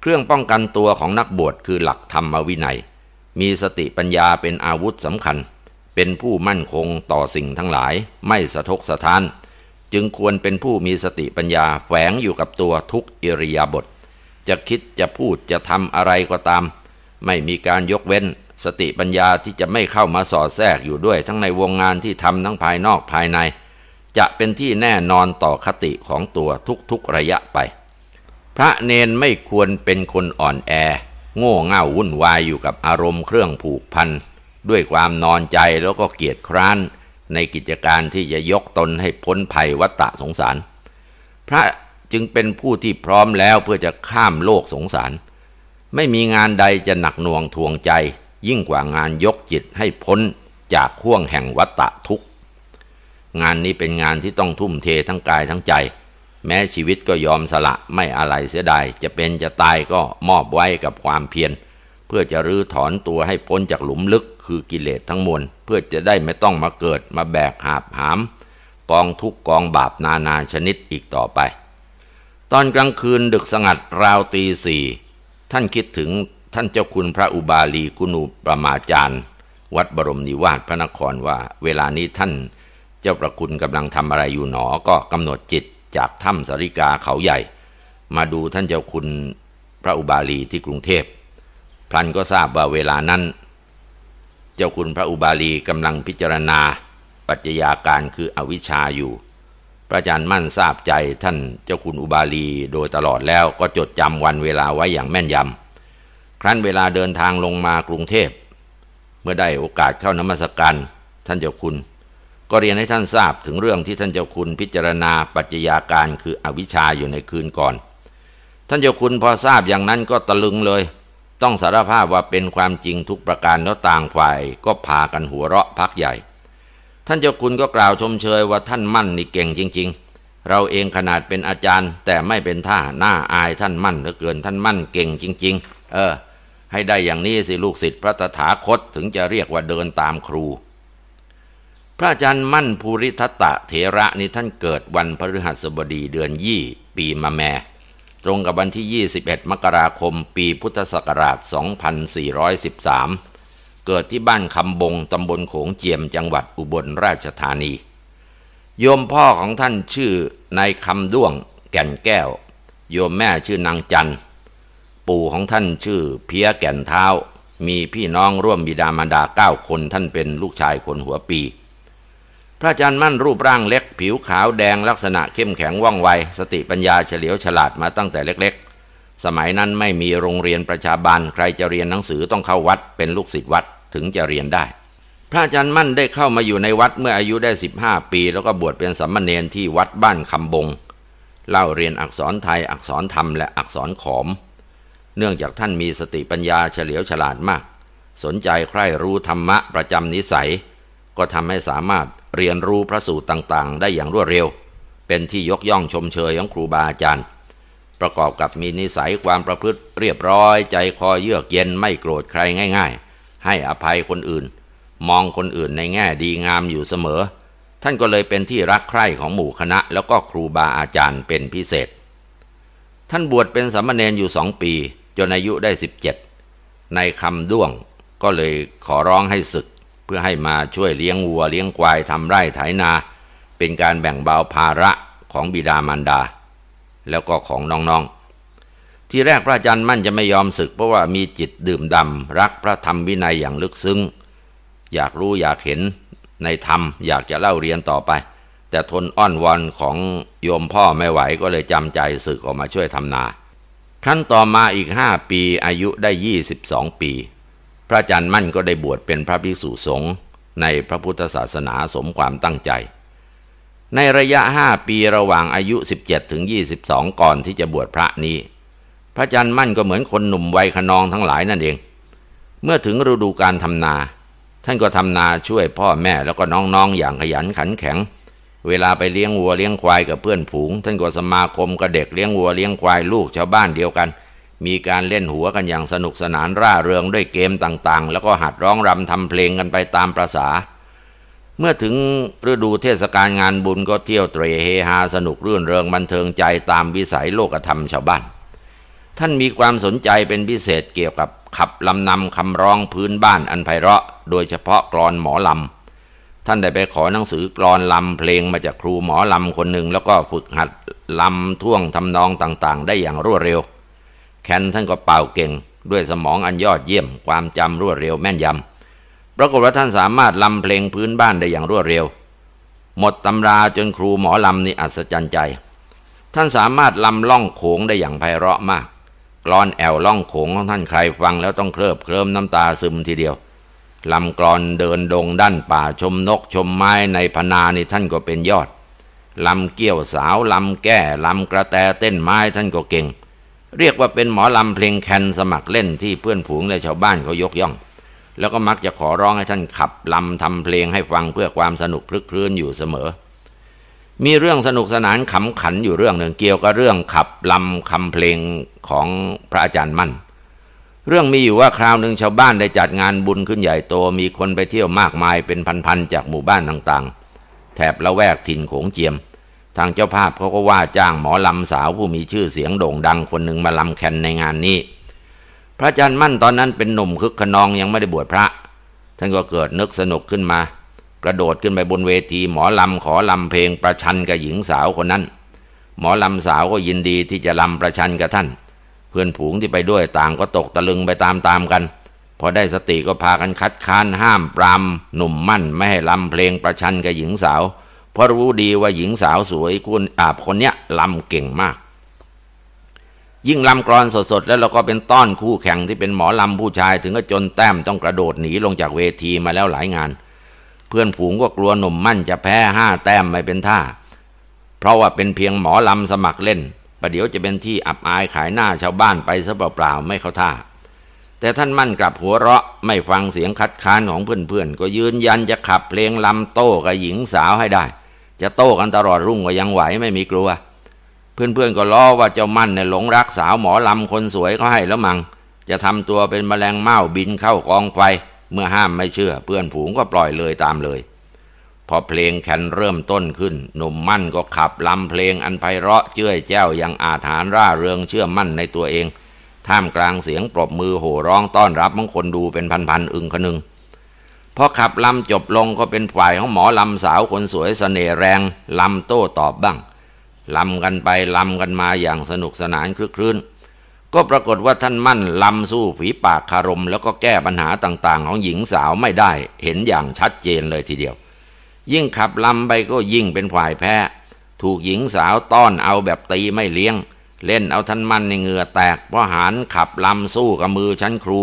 เครื่องป้องกันตัวของนักบวชคือหลักธรรมวินัย มีสติปัญญาเป็นอาวุธสำคัญ เป็นผู้มั่นคงต่อสิ่งทั้งหลาย ไม่สะทกสะท้าน จึงควรเป็นผู้มีสติปัญญาแฝงอยู่กับตัวทุกอิริยาบถ จะคิดจะพูดจะทำอะไรก็ตาม ไม่มีการยกเว้น สติปัญญาที่จะไม่เข้ามาสอดแทรกอยู่ด้วย ทั้งในวงงานที่ทำทั้งภายนอกภายใน จะเป็นที่แน่นอนต่อคติของตัวทุกๆระยะไป พระเนนไม่ควรเป็นคนอ่อนแอ โง่เง่าวุ่นวายอยู่กับอารมณ์เครื่องผูกพันด้วยความนอนใจแล้วก็เกียจคร้านในกิจการที่จะยกตนให้พ้นภัยวัฏฏะสงสาร พระ จึงเป็นผู้ที่พร้อมแล้วเพื่อจะข้ามโลกสงสาร ไม่มีงานใดจะหนักหน่วงทวงใจ ยิ่งกว่างานยกจิตให้พ้นจากข่วงแห่งวัฏฏะทุกงานนี้เป็นงานที่ต้องทุ่มเททั้งกายทั้งใจ แม้ชีวิตก็ยอมสละไม่อะไรเสียดายจะเป็นจะตายก็มอบไว้กับความเพียรเพื่อจะรื้อถอนตัวให้พ้นจากหลุมลึกคือกิเลสทั้งมวลเพื่อจะได้ไม่ต้องมาเกิดมาแบกหาบหาม กองทุกกองบาปนานาชนิดอีกต่อไป ตอนกลางคืนดึกสงัดราวตีสี่ท่านคิดถึงท่านเจ้าคุณพระอุบาลีกุณูประมาจารย์ วัดบรมนิวาสพระนครว่า เวลานี้ท่านเจ้าประคุณกำลังทำอะไรอยู่หนอก็กำหนดจิตจากถ้ำสาริกาเขาใหญ่ มาดูท่านเจ้าคุณพระอุบาลีที่กรุงเทพพลันก็ทราบว่าเวลานั้น เจ้าคุณพระอุบาลีกำลังพิจารณาปัจจัยาการคืออวิชชาอยู่ พระอาจารย์มั่นทราบใจท่านเจ้าคุณอุบาลีโดยตลอดแล้วก็จดจำวันเวลาไว้อย่างแม่นยำครั้นเวลาเดินทางลงมากรุงเทพ เมื่อได้โอกาสเข้านมัสการท่านเจ้าคุณ ก็เรียนให้ท่านทราบถึงเรื่องที่ท่านเจ้าคุณพิจารณาปัจจัยาการคืออวิชชาอยู่ในคืนก่อน ท่านเจ้าคุณพอทราบอย่างนั้นก็ตะลึงเลย ต้องสารภาพว่าเป็นความจริงทุกประการแล้วต่างฝ่ายก็พากันหัวเราะพักใหญ่ ท่านเจ้าคุณก็กล่าวชมเชยว่าท่านมั่นนี่เก่งจริง ๆ เราเองขนาดเป็นอาจารย์ แต่ไม่เป็นท่าหน้าอายท่านมั่นเหลือเกินท่านมั่นเก่งจริง ๆ เออ ให้ได้อย่างนี้สิลูกศิษย์พระตถาคตถึงจะเรียกว่าเดินตามครู พระอาจารย์มั่นภูริทัตตะเถระนี่ท่านเกิดวันพฤหัสบดีเดือนยี่ปีมะแม่ตรงกับวันที่ 21 มกราคม ปีพุทธศักราช 2413 เกิดที่บ้านคำบงตำบลโขงเจียมจังหวัดอุบลราชธานี โยมพ่อของท่านชื่อนายคำด้วงแก่นแก้ว โยมแม่ชื่อนางจันปู่ของท่านชื่อเพียแก่นเท้า มีพี่น้องร่วมบิดามารดาเก้าคนท่านเป็นลูกชายคนหัวปี พระอาจารย์มั่นรูปร่างเล็ก ผิวขาวแดงลักษณะเข้มแข็งว่องไว สติปัญญาเฉลียวฉลาดมาตั้งแต่เล็กๆ สมัยนั้นไม่มีโรงเรียนประชาบาลใครจะเรียนหนังสือต้องเข้าวัด เป็นลูกศิษย์วัดถึงจะเรียนได้ พระอาจารย์มั่นได้เข้ามาอยู่ในวัดเมื่ออายุได้ 15 ปี แล้วก็บวชเป็นสัมมาเนนที่วัดบ้านคำบง เล่าเรียนอักษรไทยอักษรธรรมและอักษรขอม เนื่องจากท่านมีสติปัญญาเฉลียวฉลาดมาก สนใจใคร่รู้ธรรมะประจำนิสัย ก็ทำให้สามารถเรียนรู้พระสูตรต่างๆ ได้อย่างรวดเร็ว เป็นที่ยกย่องชมเชยของครูบาอาจารย์ ประกอบกับมีนิสัยความประพฤติเรียบร้อย ใจคอเยือกเย็นไม่โกรธใครง่าย ๆ ให้อภัยคนอื่น มองคนอื่นในแง่ดีงามอยู่เสมอ ท่านก็เลยเป็นที่รักใคร่ของหมู่คณะ แล้วก็ครูบาอาจารย์เป็นพิเศษ ท่านบวชเป็นสามเณรอยู่สองปี จนอายุได้สิบเจ็ดในคำด้วงก็เลยขอร้องให้ศึก เพื่อให้มาช่วยเลี้ยงวัวเลี้ยงควายทำไร่ไถนา เป็นการแบ่งเบาภาระของบิดามารดา แล้วก็ของน้องๆ ที่แรกพระอาจารย์มั่นจะไม่ยอมศึก เพราะว่ามีจิตดื่มดำรักพระธรรมวินัยอย่างลึกซึ้ง อยากรู้อยากเห็นในธรรม อยากจะเล่าเรียนต่อไป แต่ทนอ้อนวอนของโยมพ่อไม่ไหวก็เลยจำใจศึกออกมาช่วยทำนาครั้นต่อมาอีกห้าปีอายุได้ยี่สิบสองปี พระอาจารย์มั่นก็ได้บวชเป็นพระภิกษุสงฆ์ในพระพุทธศาสนาสมความตั้งใจ ในระยะห้าปีระหว่างอายุ 17ถึง22 ก่อนที่จะบวชพระนี้ พระอาจารย์มั่นก็เหมือนคนหนุ่มวัยขนองทั้งหลายนั่นเอง เมื่อถึงฤดูการทำนา ท่านก็ทำนาช่วยพ่อแม่แล้วก็น้องๆอย่างขยันขันแข็ง เวลาไปเลี้ยงวัวเลี้ยงควายกับเพื่อนผูง ท่านก็สมาคมกับเด็กเลี้ยงวัวเลี้ยงควายลูกชาวบ้านเดียวกัน มีการเล่นหัวกันอย่างสนุกสนานร่าเริงด้วยเกมต่างๆ แล้วก็หัดร้องรำทำเพลงกันไปตามประษา เมื่อถึงฤดูเทศกาลงานบุญก็เที่ยวเตรเฮฮาสนุกรื่นเริงบันเทิงใจตามวิสัยโลกธรรมชาวบ้าน ท่านมีความสนใจเป็นพิเศษเกี่ยวกับขับลำนำคำร้องพื้นบ้านอันไพเราะ โดยเฉพาะกรอนหมอลำ ท่านได้ไปขอหนังสือกรอนลำเพลงมาจากครูหมอลำคนหนึ่ง แล้วก็ฝึกหัดลำท่วงทำนองต่างๆ ได้อย่างรวดเร็ว แคนท่านก็เป่าเก่ง ด้วยสมองอันยอดเยี่ยมความจำรวดเร็วแม่นยำ ปรากฏว่าท่านสามารถลำเพลงพื้นบ้านได้อย่างรวดเร็ว หมดตำราจนครูหมอลำนี่อัศจรรย์ใจ ท่านสามารถลำล่องโขงได้อย่างไพเราะมากกรอนแอวล่องโขงของท่านใครฟังแล้วต้องเคลิบเคลิมน้ำตาซึมทีเดียวลำกรอนเดินดงด้านป่าชมนกชมไม้ในพนานี่ท่านก็เป็นยอดลำเกี้ยวสาวลำแก้ลำกระแตเต้นไม้ท่านก็เก่ง เรียกว่าเป็นหมอลำเพลงแคนสมัครเล่นที่เพื่อนผูงและชาวบ้านเขายกย่อง แล้วก็มักจะขอร้องให้ท่านขับลำทำเพลงให้ฟังเพื่อความสนุกคลึกครื้นอยู่เสมอ มีเรื่องสนุกสนานขำขันอยู่เรื่องหนึ่งเกี่ยวกับเรื่องขับลำคำเพลงของพระอาจารย์มั่น เรื่องมีอยู่ว่าคราวหนึ่งชาวบ้านได้จัดงานบุญขึ้นใหญ่โตมีคนไปเที่ยวมากมายเป็นพันๆจากหมู่บ้านต่างๆ แถบละแวกถิ่นโขงเจียม ทางเจ้าภาพเขาก็ว่าจ้างหมอลำสาวผู้มีชื่อเสียงโด่งดังคนหนึ่งมาลำแคนในงานนี้ พระอาจารย์มั่นตอนนั้นเป็นหนุ่มคึกขนองยังไม่ได้บวชพระ ท่านก็เกิดนึกสนุกขึ้นมา กระโดดขึ้นไปบนเวที หมอลำขอลำเพลงประชันกับหญิงสาวคนนั้น หมอลำสาวก็ยินดีที่จะลำประชันกับท่าน เพื่อนผูงที่ไปด้วยต่างก็ตกตะลึงไปตามๆกัน พอได้สติก็พากันคัดค้านห้ามปรามหนุ่มมั่นไม่ให้ลำเพลงประชันกับหญิงสาว เพราะรู้ดีว่าหญิงสาวสวยคุณอาบคนเนี้ยลำเก่งมาก ยิ่งลำกรอนสดๆ แล้วเราก็เป็นต้อนคู่แข่งที่เป็นหมอลำผู้ชาย ถึงก็จนแต้มต้องกระโดดหนีลงจากเวทีมาแล้วหลายงาน เพื่อนผูงก็กลัวหนุ่มมั่นจะแพ้ห้าแต้มไม่เป็นท่า เพราะว่าเป็นเพียงหมอลำสมัครเล่นประเดี๋ยวจะเป็นที่อับอายขายหน้าชาวบ้านไปซะเปล่าๆไม่เข้าท่า แต่ท่านมั่นกลับหัวเราะไม่ฟังเสียงคัดค้านของเพื่อนๆ ก็ยืนยันจะขับเพลงลำโต้กับหญิงสาวให้ได้ จะโต้กันตลอดรุ่งก็ยังไหวไม่มีกลัว เพื่อนๆก็ล้อว่าเจ้ามั่นเนี่ยหลงรักสาวหมอลำคนสวยเขาให้แล้วมัง จะทำตัวเป็นแมลงเม่าบินเข้ากองไฟ เมื่อห้ามไม่เชื่อ เพื่อนผูงก็ปล่อยเลยตามเลย พอเพลงแคนเริ่มต้นขึ้น หนุ่มมั่นก็ขับลำเพลงอันไพเราะเจ้ยแจ้วยังอาถานร่าเริงเชื่อมั่นในตัวเอง ท่ามกลางเสียงปรบมือโห่ร้องต้อนรับของคนดูเป็นพันๆอึงคนึงพอขับลำจบลงก็เป็นฝ่ายของหมอลำสาวคนสวยสเสน่ห์แรงลำโต้ตอบบ้าง ลำกันไปลำกันมาอย่างสนุกสนานคลึกครื้น ก็ปรากฏว่าท่านมั่นลำสู้ฝีปากคารม แล้วก็แก้ปัญหาต่างๆ ของหญิงสาวไม่ได้เห็นอย่างชัดเจนเลยทีเดียว ยิ่งขับลำไปก็ยิ่งเป็นฝ่ายแพ้ ถูกหญิงสาวต้อนเอาแบบตีไม่เลี้ยง เล่นเอาท่านมั่นในเหงื่อแตกเพราะหารขับลำสู้กับมือชั้นครู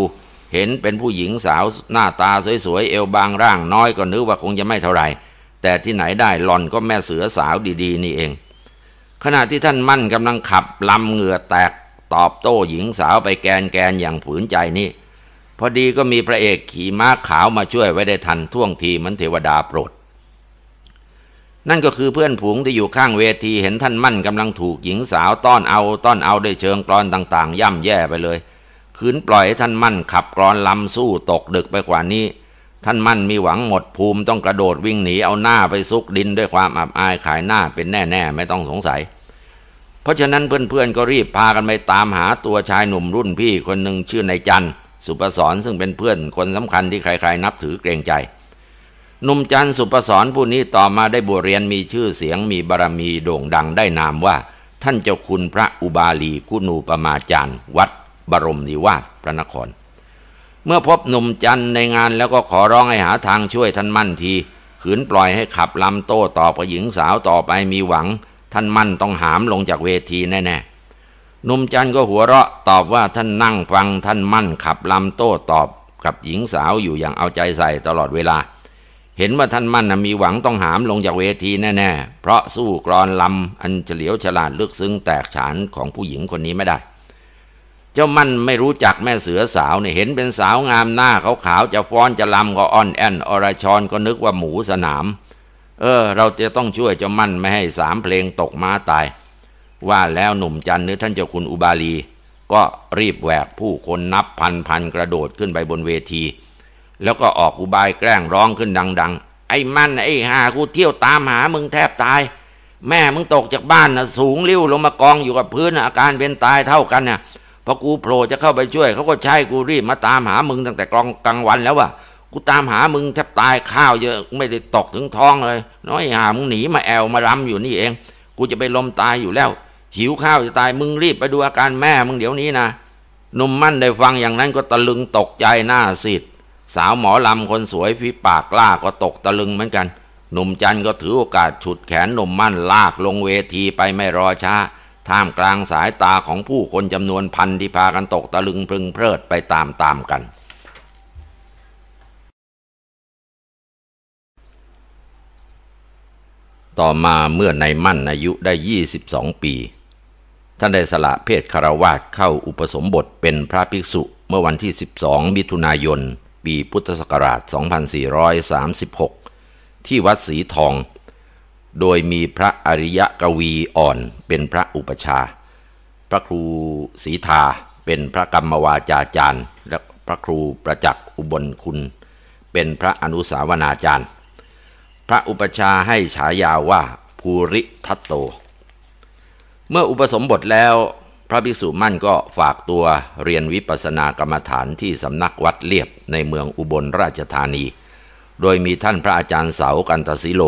เห็นเป็นผู้หญิงสาวหน้าตาสวยๆเอวบางร่างน้อยก็นึกว่าคงจะไม่เท่าไหร่แต่ที่ไหนได้หล่อนก็แม่เสือสาวดีๆ นี่เอง ขณะที่ท่านมั่นกำลังขับลำเหงื่อแตกตอบโต้หญิงสาวไปแกนแกนอย่างผืนใจนี่พอดีก็มีพระเอกขี่ม้าขาวมาช่วยไว้ได้ทันท่วงทีมันเทวดาโปรด นั่นก็คือเพื่อนผูงที่อยู่ข้างเวทีเห็นท่านมั่นกำลังถูกหญิงสาวต้อนเอาต้อนเอาด้วยเชิงกรอนต่าง ๆ ย่ำแย่ไปเลย คืนปล่อยให้ท่านมั่นขับกรอนลำสู้ตกดึกไปกว่านี้ ท่านมั่นมีหวังหมดภูมิต้องกระโดดวิ่งหนีเอาหน้าไปซุกดินด้วยความอับอายขายหน้าเป็นแน่ๆ ไม่ต้องสงสัย เพราะฉะนั้นเพื่อนๆก็รีบพากันไปตามหาตัวชายหนุ่มรุ่นพี่คนหนึ่งชื่อนายจันสุปสรซึ่งเป็นเพื่อนคนสำคัญที่ใครๆนับถือเกรงใจหนุ่มจันสุปสรผู้นี้ต่อมาได้บวชเรียนมีชื่อเสียงมีบารมีโด่งดังได้นามว่า ท่านเจ้าคุณพระอุบาลีคุณูปมาจารย์ วัดบรมนิวาสพระนคร เมื่อพบหนุ่มจันในงานแล้วก็ขอร้องให้หาทางช่วยท่านมั่นที ขืนปล่อยให้ขับลำโต้ตอบกับหญิงสาวต่อไปมีหวัง ท่านมั่นต้องหามลงจากเวทีแน่ๆหนุ่มจันก็หัวเราะตอบว่าท่านนั่งฟังท่านมั่นขับลำโต้ตอบกับหญิงสาวอยู่อย่างเอาใจใส่ตลอดเวลา เห็นว่าท่านมั่นมีหวังต้องหามลงจากเวทีแน่ๆเพราะสู้กรอนลำอันเฉลียวฉลาดลึกซึ้งแตกฉานของผู้หญิงคนนี้ไม่ได้ เจ้ามั่นไม่รู้จักแม่เสือสาวเนี่ยเห็นเป็นสาวงามหน้าขาวๆจะฟ้อนจะลำก็อ่อนแอนอรชรก็นึกว่าหมูสนาม เออ เราจะต้องช่วยเจ้ามั่นไม่ให้สามเพลงตกม้าตาย ว่าแล้วหนุ่มจันหรือท่านเจ้าคุณอุบาลี ก็รีบแหวกผู้คนนับพันพันกระโดดขึ้นไปบนเวที แล้วก็ออกอุบายแกล้งร้องขึ้นดัง ๆ ไอ้มันไอ้หากูเที่ยวตามหามึงแทบตายแม่มึงตกจากบ้านนะสูงริ้วลงมากองอยู่กับพื้นอาการเป็นตายเท่ากันเนี่ย พอกูโผล่จะเข้าไปช่วยเขาก็ใช้กูรีบมาตามหามึงตั้งแต่กลางกลางวันแล้ววะกูตามหามึงแทบตายข้าวเยอะไม่ได้ตกถึงท้องเลย น้อยหามึงหนีมาแอวมารำอยู่นี่เอง กูจะไปลมตายอยู่แล้ว หิวข้าวจะตายมึงรีบไปดูอาการแม่มึงเดี๋ยวนี้นะหนุ่มมั่นได้ฟังอย่างนั้นก็ตะลึงตกใจหน้าซีดสาวหมอลำคนสวยฝีปากกล้าก็ตกตะลึงเหมือนกัน หนุ่มจันก็ถือโอกาสฉุดแขนหนุ่มมั่นลากลงเวทีไปไม่รอช้า ท่ามกลางสายตาของผู้คนจำนวนพันที่พากันตกตะลึงพึงเพลิดไปตามตามกัน ต่อมาเมื่อในมั่นอายุได้ 22 ปี ท่านได้สละเพศคารวาสเข้าอุปสมบทเป็นพระภิกษุเมื่อวันที่ 12 มิถุนายน ปีพุทธศักราช 2436 ที่วัดสีทอง โดยมีพระอริยกวีอ่อนเป็นพระอุปชา พระครูศรีทาเป็นพระกรรมวาจาจารย์ และพระครูประจักษ์อุบลคุณ เป็นพระอนุสาวนาจารย์ พระอุปชาให้ฉายาว่าภูริทัตโต เมื่ออุปสมบทแล้วพระภิกษุมั่นก็ฝากตัวเรียนวิปัสสนากรรมฐานที่สำนักวัดเลียบในเมืองอุบลราชธานี โดยมีท่านพระอาจารย์เสากันตสิโล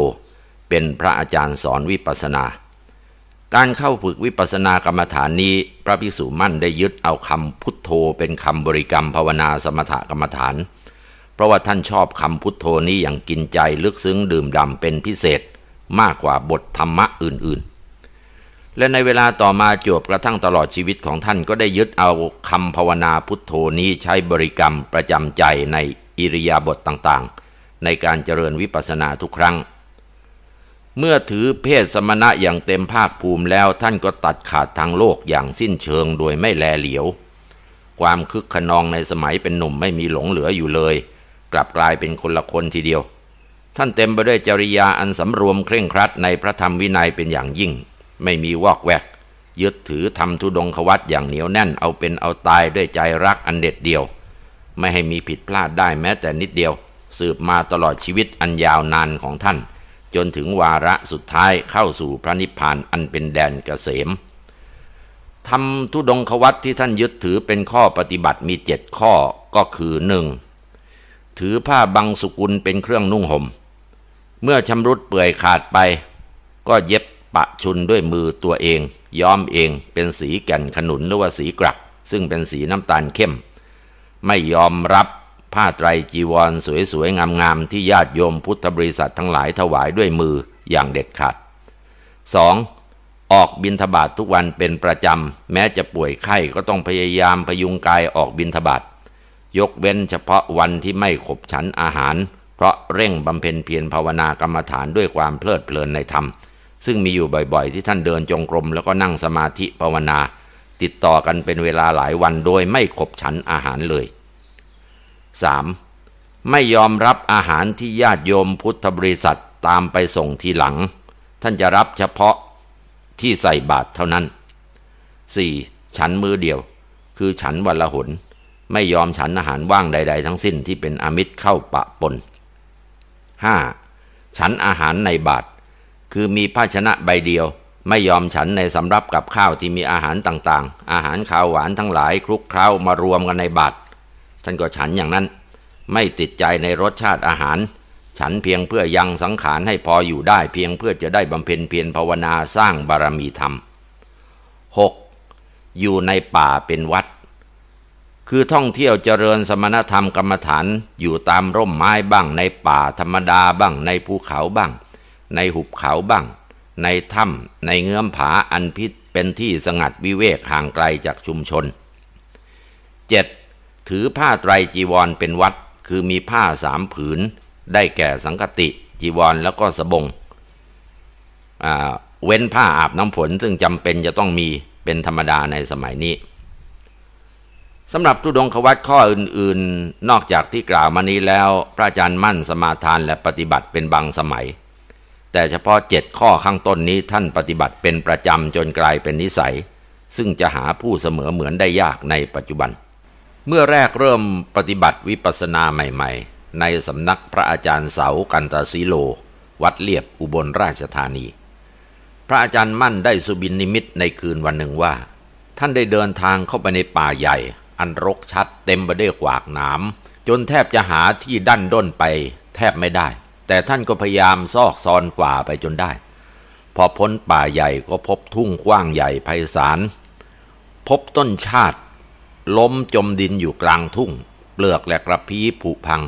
เป็นพระอาจารย์สอนวิปัสนา การเข้าฝึกวิปัสนากรรมฐานนี้ พระภิกษุมั่นได้ยึดเอาคำพุทโธเป็นคำบริกรรมภาวนาสมถกรรมฐาน เพราะว่าท่านชอบคำพุทโธนี้อย่างกินใจลึกซึ้งดื่มดำเป็นพิเศษมากกว่าบทธรรมะอื่นและในเวลาต่อมาจวบกระทั่งตลอดชีวิตของท่านก็ได้ยึดเอาคำภาวนาพุทโธนี้ใช้บริกรรมประจำใจในอิริยาบถต่างๆ ในการเจริญวิปัสสนาทุกครั้ง เมื่อถือเพศสมณะอย่างเต็มภาคภูมิแล้วท่านก็ตัดขาดทางโลกอย่างสิ้นเชิงโดยไม่แลเหลียว ความคึกขนองในสมัยเป็นหนุ่มไม่มีหลงเหลืออยู่เลย กลับกลายเป็นคนละคนทีเดียว ท่านเต็มไปด้วยจริยาอันสำรวมเคร่งครัดในพระธรรมวินัยเป็นอย่างยิ่ง ไม่มีวอกแวก ยึดถือทำทุดงควัตอย่างเหนียวแน่นเอาเป็นเอาตายด้วยใจรักอันเด็ดเดียว ไม่ให้มีผิดพลาดได้แม้แต่นิดเดียว สืบมาตลอดชีวิตอันยาวนานของท่าน จนถึงวาระสุดท้ายเข้าสู่พระนิพพานอันเป็นแดนเกษมทำทุดงควัตที่ท่านยึดถือเป็นข้อปฏิบัติมีเจ็ดข้อก็คือหนึ่งถือผ้าบังสุกุลเป็นเครื่องนุ่งหม่ม เมื่อชำรุดเปื่อยขาดไป ก็เย็บปะชุนด้วยมือตัวเอง ย้อมเองเป็นสีแก่นขนุนหรือว่าสีกรัก ซึ่งเป็นสีน้ำตาลเข้ม ไม่ยอมรับ ผ้าไตรจีวรสวยๆงามๆที่ญาติโยมพุทธบริษัททั้งหลายถวายด้วยมืออย่างเด็ดขาด 2. ออกบินทบาททุกวันเป็นประจำ แม้จะป่วยไข้ก็ต้องพยายามพยุงกายออกบินทบาทยกเว้นเฉพาะวันที่ไม่ขบฉันอาหาร เพราะเร่งบำเพ็ญเพียรภาวนากรรมฐานด้วยความเพลิดเพลินในธรรม ซึ่งมีอยู่บ่อยๆ ที่ท่านเดินจงกรมแล้วก็นั่งสมาธิภาวนา ติดต่อกันเป็นเวลาหลายวันโดยไม่ขบฉันอาหารเลย 3. ไม่ยอมรับอาหารที่ญาติโยมพุทธบริษัทตามไปส่งทีหลัง ท่านจะรับเฉพาะที่ใส่บาตรเท่านั้น 4. ฉันมือเดียว คือฉันวันละหน ไม่ยอมฉันอาหารว่างใด ๆ ทั้งสิ้นที่เป็นอมิตรเข้าปะปน 5. ฉันอาหารในบาตรคือมีภาชนะใบเดียว ไม่ยอมฉันในสำรับกับข้าวที่มีอาหารต่างๆ อาหารข้าวหวานทั้งหลายคลุกเคล้ามารวมกันในบาตร ท่านก็ฉันอย่างนั้น ไม่ติดใจในรสชาติอาหาร ฉันเพียงเพื่อยังสังขารให้พออยู่ได้ เพียงเพื่อจะได้บำเพ็ญเพียรภาวนาสร้างบารมีธรรม 6. อยู่ในป่าเป็นวัด คือท่องเที่ยวเจริญสมณธรรมกรรมฐานอยู่ตามร่มไม้บ้าง ในป่าธรรมดาบ้าง ในภูเขาบ้าง ในหุบเขาบ้าง ในถ้ำในเงื้อมผาอันพิษเป็นที่สงัดวิเวกห่างไกลจากชุมชน 7. ถือผ้าไตรจีวรเป็นวัด คือมีผ้าสามผืน ได้แก่สังคติ จีวรแล้วก็สบงเว้นผ้าอาบน้ำฝนซึ่งจำเป็นจะต้องมีเป็นธรรมดาในสมัยนี้สำหรับทุดงควัตข้ออื่นๆ นอกจากที่กล่าวมานี้แล้ว พระอาจารย์มั่นสมาทานและปฏิบัติเป็นบางสมัย แต่เฉพาะเจ็ดข้อข้างต้นนี้ท่านปฏิบัติเป็นประจำจนกลายเป็นนิสัย ซึ่งจะหาผู้เสมอเหมือนได้ยากในปัจจุบัน เมื่อแรกเริ่มปฏิบัติวิปัสนาใหม่ๆ ในสำนักพระอาจารย์เสากันตาสีโล วัดเลียบอุบลราชธานี พระอาจารย์มั่นได้สุบินนิมิตในคืนวันหนึ่งว่า ท่านได้เดินทางเข้าไปในป่าใหญ่ อันรกชัดเต็มไปด้วยขวากหนามจนแทบจะหาที่ดั้นด้นไปแทบไม่ได้ แต่ท่านก็พยายามซอกซอนฝ่าไปจนได้ พอพ้นป่าใหญ่ก็พบทุ่งกว้างใหญ่ไพศาลพบต้นชาติ ล้มจมดินอยู่กลางทุ่ง เปลือกและกระพี้ผุพัง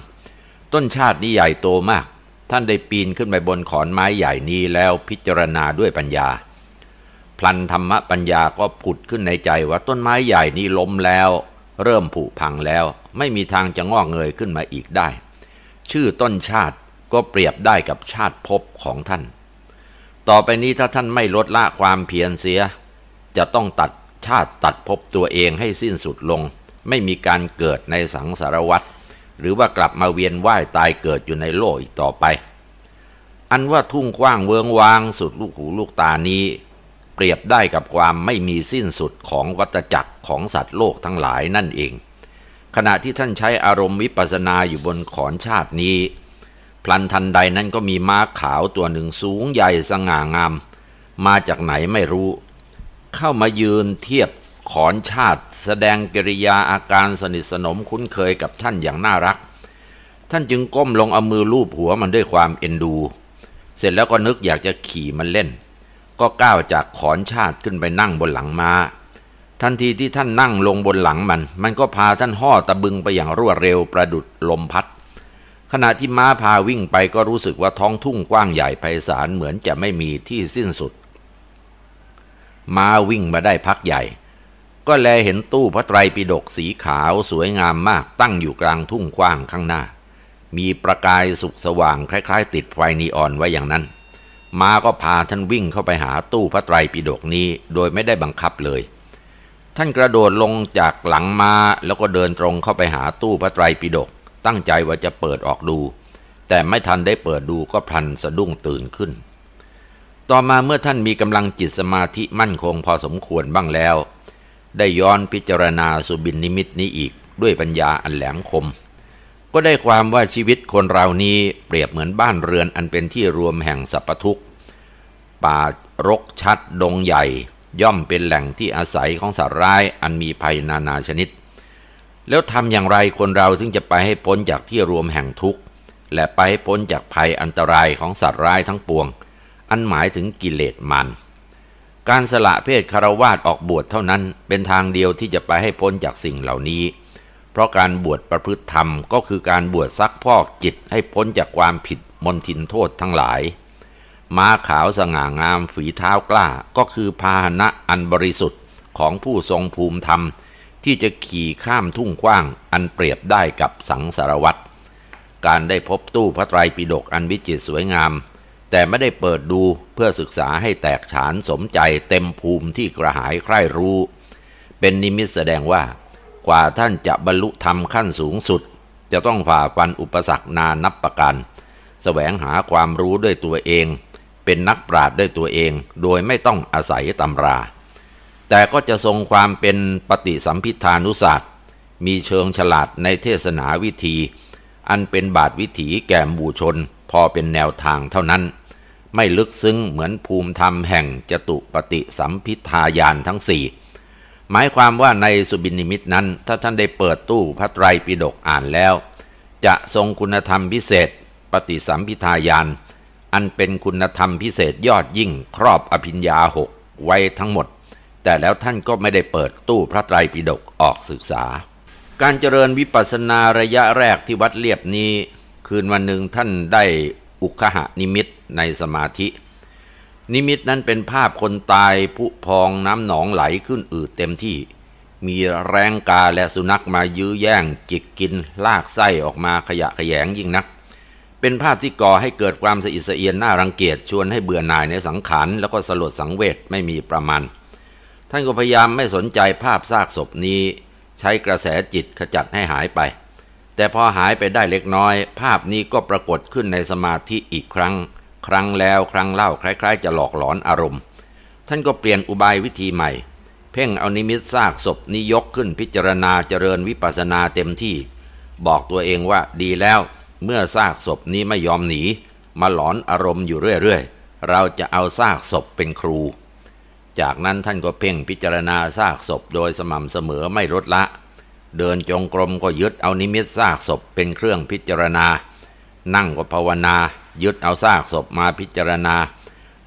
ต้นชาตินี้ใหญ่โตมาก ท่านได้ปีนขึ้นไปบนขอนไม้ใหญ่นี้แล้วพิจารณาด้วยปัญญา พลันธรรมปัญญาก็ผุดขึ้นในใจว่าต้นไม้ใหญ่นี้ล้มแล้ว เริ่มผุพังแล้ว ไม่มีทางจะงอกเงยขึ้นมาอีกได้ ชื่อต้นชาติก็เปรียบได้กับชาติภพของท่าน ต่อไปนี้ถ้าท่านไม่ลดละความเพียรเสีย จะต้องตัด ชาติตัดภพตัวเองให้สิ้นสุดลง ไม่มีการเกิดในสังสารวัฏหรือว่ากลับมาเวียนว่ายตายเกิดอยู่ในโลกอีกต่อไป อันว่าทุ่งกว้างเวิงวางสุดลูกหูลูกตานี้ เปรียบได้กับความไม่มีสิ้นสุดของวัตจักรของสัตว์โลกทั้งหลายนั่นเอง ขณะที่ท่านใช้อารมณ์วิปัสสนาอยู่บนขอนชาตินี้ พลันทันใดนั้นก็มีม้าขาวตัวหนึ่งสูงใหญ่สง่างาม มาจากไหนไม่รู้ เข้ามายืนเทียบขอนชาติ แสดงกิริยาอาการสนิทสนมคุ้นเคยกับท่านอย่างน่ารัก ท่านจึงก้มลงเอามือลูบหัวมันด้วยความเอ็นดู เสร็จแล้วก็นึกอยากจะขี่มันเล่น ก็ก้าวจากขอนชาติขึ้นไปนั่งบนหลังมา้าทันทีที่ท่านนั่งลงบนหลังมัน มันก็พาท่านห่อตะบึงไปอย่างรวดเร็วประดุดลมพัด ขณะที่ม้าพาวิ่งไปก็รู้สึกว่าท้องทุ่งกว้างใหญ่ไพศาลเหมือนจะไม่มีที่สิ้นสุด ม้าวิ่งมาได้พักใหญ่ ก็แลเห็นตู้พระไตรปิฎกสีขาวสวยงามมากตั้งอยู่กลางทุ่งกว้างข้างหน้า มีประกายสุกสว่างคล้ายๆ ติดไฟนีออนไว้อย่างนั้น ม้าก็พาท่านวิ่งเข้าไปหาตู้พระไตรปิฎกนี้โดยไม่ได้บังคับเลย ท่านกระโดดลงจากหลังมาแล้วก็เดินตรงเข้าไปหาตู้พระไตรปิฎกตั้งใจว่าจะเปิดออกดู แต่ไม่ทันได้เปิดดูก็พลันสะดุ้งตื่นขึ้น ต่อมาเมื่อท่านมีกำลังจิตสมาธิมั่นคงพอสมควรบ้างแล้ว ได้ย้อนพิจารณาสุบินนิมิตนี้อีกด้วยปัญญาอันแหลมคม ก็ได้ความว่าชีวิตคนเรานี้เปรียบเหมือนบ้านเรือนอันเป็นที่รวมแห่งสรรพทุกข์ป่ารกชัดดงใหญ่ ย่อมเป็นแหล่งที่อาศัยของสัตว์ร้ายอันมีภัยนานาชนิด แล้วทำอย่างไรคนเราถึงจะไปให้พ้นจากที่รวมแห่งทุกข์และไปให้พ้นจากภัยอันตรายของสัตว์ร้ายทั้งปวง อันหมายถึงกิเลสมัน การสละเพศคารวาสออกบวชเท่านั้นเป็นทางเดียวที่จะไปให้พ้นจากสิ่งเหล่านี้ เพราะการบวชประพฤติธรรมก็คือการบวชซักพอกจิตให้พ้นจากความผิดมนทินโทษทั้งหลาย ม้าขาวสง่างามฝีเท้ากล้าก็คือพาหนะอันบริสุทธิ์ของผู้ทรงภูมิธรรม ที่จะขี่ข้ามทุ่งกว้างอันเปรียบได้กับสังสารวัตรการได้พบตู้พระไตรปิฎกอันวิจิตรสวยงาม แต่ไม่ได้เปิดดูเพื่อศึกษาให้แตกฉานสมใจเต็มภูมิที่กระหายใคร่รู้ เป็นนิมิตแสดงว่า กว่าท่านจะบรรลุธรรมขั้นสูงสุด จะต้องฝ่าฟันอุปสรรคนานับประการแสวงหาความรู้ด้วยตัวเอง เป็นนักปราชญ์ด้วยตัวเอง โดยไม่ต้องอาศัยตำรา แต่ก็จะทรงความเป็นปฏิสัมพิธานุศาสตร์มีเชิงฉลาดในเทศนาวิธี อันเป็นบาทวิถีแก่บูชน พอเป็นแนวทางเท่านั้น ไม่ลึกซึ้งเหมือนภูมิธรรมแห่งจตุปฏิสัมพิทายานทั้งสี่หมายความว่าในสุบินิมิตนั้น ถ้าท่านได้เปิดตู้พระไตรปิฎกอ่านแล้ว จะทรงคุณธรรมพิเศษ ปฏิสัมพิทายาน อันเป็นคุณธรรมพิเศษยอดยิ่งครอบอภิญญาหกไว้ทั้งหมด แต่แล้วท่านก็ไม่ได้เปิดตู้พระไตรปิฎกออกศึกษา การเจริญวิปัสสนาระยะแรกที่วัดเลียบนี้ คืนวันหนึ่งท่านได้ อุคหะนิมิตในสมาธิ นิมิตนั้นเป็นภาพคนตายผุพองน้ำหนองไหลขึ้นอืดเต็มที่ มีแรงกาและสุนัขมายื้อแย่ง จิกกิน ลากไส้ออกมาขยะขยงยิ่งนัก เป็นภาพที่ก่อให้เกิดความสะอิดสะเอียนน่ารังเกียจชวนให้เบื่อหน่ายในสังขารแล้วก็สลดสังเวชไม่มีประมาณ ท่านก็พยายามไม่สนใจภาพซากศพนี้ ใช้กระแสจิตขจัดให้หายไป แต่พอหายไปได้เล็กน้อย ภาพนี้ก็ปรากฏขึ้นในสมาธิอีกครั้ง ครั้งแล้วครั้งเล่าคล้าย ๆ จะหลอกหลอนอารมณ์ ท่านก็เปลี่ยนอุบายวิธีใหม่ เพ่งเอานิมิตซากศพนี้ยกขึ้นพิจารณาเจริญวิปัสสนาเต็มที่ บอกตัวเองว่าดีแล้ว เมื่อซากศพนี้ไม่ยอมหนี มาหลอนอารมณ์อยู่เรื่อยๆเราจะเอาซากศพเป็นครู จากนั้นท่านก็เพ่งพิจารณาซากศพโดยสม่ำเสมอไม่ลดละ เดินจงกรมก็ยึดเอานิมิตซากศพเป็นเครื่องพิจารณา นั่งก็ภาวนา ยึดเอาซากศพมาพิจารณา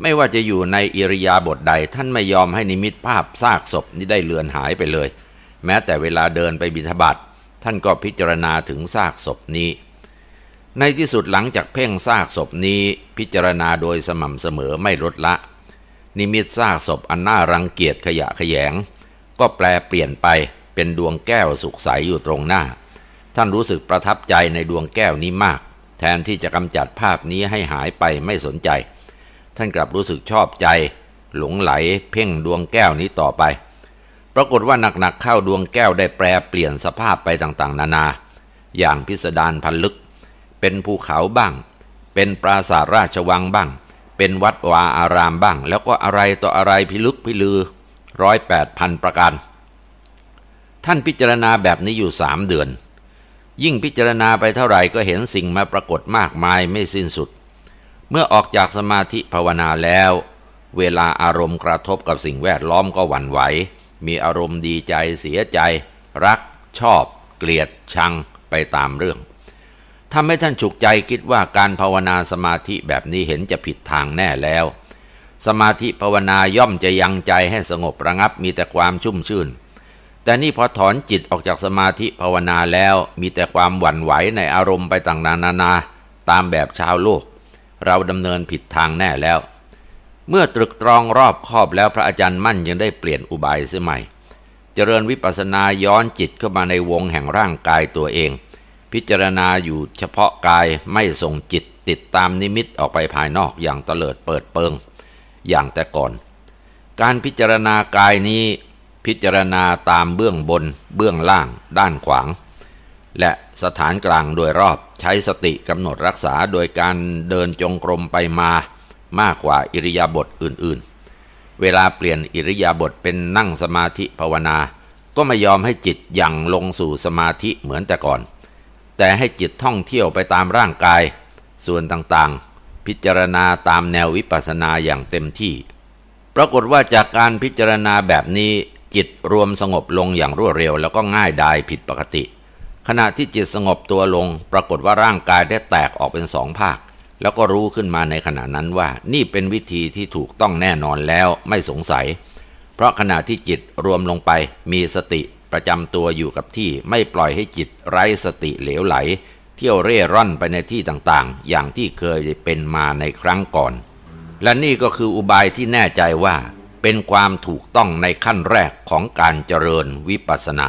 ไม่ว่าจะอยู่ในอิริยาบถใด ท่านไม่ยอมให้นิมิตภาพซากศพนี้ได้เลือนหายไปเลย แม้แต่เวลาเดินไปบิณฑบาตท่านก็พิจารณาถึงซากศพนี้ ในที่สุดหลังจากเพ่งซากศพนี้พิจารณาโดยสม่ำเสมอไม่ลดละ นิมิตซากศพอันน่ารังเกียจขยะขยง ก็แปลเปลี่ยนไป เป็นดวงแก้วสุขใสอยู่ตรงหน้า ท่านรู้สึกประทับใจในดวงแก้วนี้มาก แทนที่จะกำจัดภาพนี้ให้หายไปไม่สนใจ ท่านกลับรู้สึกชอบใจ หลงไหลเพ่งดวงแก้วนี้ต่อไป ปรากฏว่าหนักๆเข้าดวงแก้วได้แปลเปลี่ยนสภาพไปต่างๆ นานา อย่างพิสดารพันลึก เป็นภูเขาบ้าง เป็นปราสาทราชวังบ้าง เป็นวัดวาอารามบ้าง แล้วก็อะไรต่ออะไรพิลึกพิลือร้อยแปดพันประการ ท่านพิจารณาแบบนี้อยู่สามเดือน ยิ่งพิจารณาไปเท่าไหร่ก็เห็นสิ่งมาปรากฏมากมายไม่สิ้นสุด เมื่อออกจากสมาธิภาวนาแล้ว เวลาอารมณ์กระทบกับสิ่งแวดล้อมก็หวั่นไหว มีอารมณ์ดีใจเสียใจ รัก ชอบ เกลียด ชังไปตามเรื่องทำให้ท่านฉุกใจคิดว่าการภาวนาสมาธิแบบนี้เห็นจะผิดทางแน่แล้ว สมาธิภาวนาย่อมจะยังใจให้สงบระงับมีแต่ความชุ่มชื่น แต่นี่พอถอนจิตออกจากสมาธิภาวนาแล้วมีแต่ความหวั่นไหวในอารมณ์ไปต่างนานานาตามแบบชาวโลก เราดำเนินผิดทางแน่แล้ว เมื่อตรึกตรองรอบคอบแล้วพระอาจารย์มั่นยังได้เปลี่ยนอุบายเสียใหม่เจริญวิปัสสนาย้อนจิตเข้ามาในวงแห่งร่างกายตัวเอง พิจารณาอยู่เฉพาะกายไม่ส่งจิตติดตามนิมิตออกไปภายนอกอย่างเตลิดเปิดเปิง อย่างแต่ก่อน การพิจารณากายนี้ พิจารณาตามเบื้องบน เบื้องล่าง ด้านขวาง และสถานกลางโดยรอบใช้สติกำหนดรักษาโดยการเดินจงกรมไปมามากกว่าอิริยาบถอื่นๆ เวลาเปลี่ยนอิริยาบถเป็นนั่งสมาธิภาวนา ก็ไม่ยอมให้จิตยังลงสู่สมาธิเหมือนแต่ก่อน แต่ให้จิตท่องเที่ยวไปตามร่างกาย ส่วนต่างๆ พิจารณาตามแนววิปัสสนาอย่างเต็มที่ ปรากฏว่าจากการพิจารณาแบบนี้ จิตรวมสงบลงอย่างรวดเร็วแล้วก็ง่ายดายผิดปกติ ขณะที่จิตสงบตัวลง ปรากฏว่าร่างกายได้แตกออกเป็นสองภาค แล้วก็รู้ขึ้นมาในขณะนั้นว่า นี่เป็นวิธีที่ถูกต้องแน่นอนแล้วไม่สงสัย เพราะขณะที่จิตรวมลงไปมีสติประจำตัวอยู่กับที่ไม่ปล่อยให้จิตไร้สติเหลวไหล เที่ยวเร่ร่อนไปในที่ต่างๆ อย่างที่เคยเป็นมาในครั้งก่อน และนี่ก็คืออุบายที่แน่ใจว่า เป็นความถูกต้องในขั้นแรกของการเจริญวิปัสสนา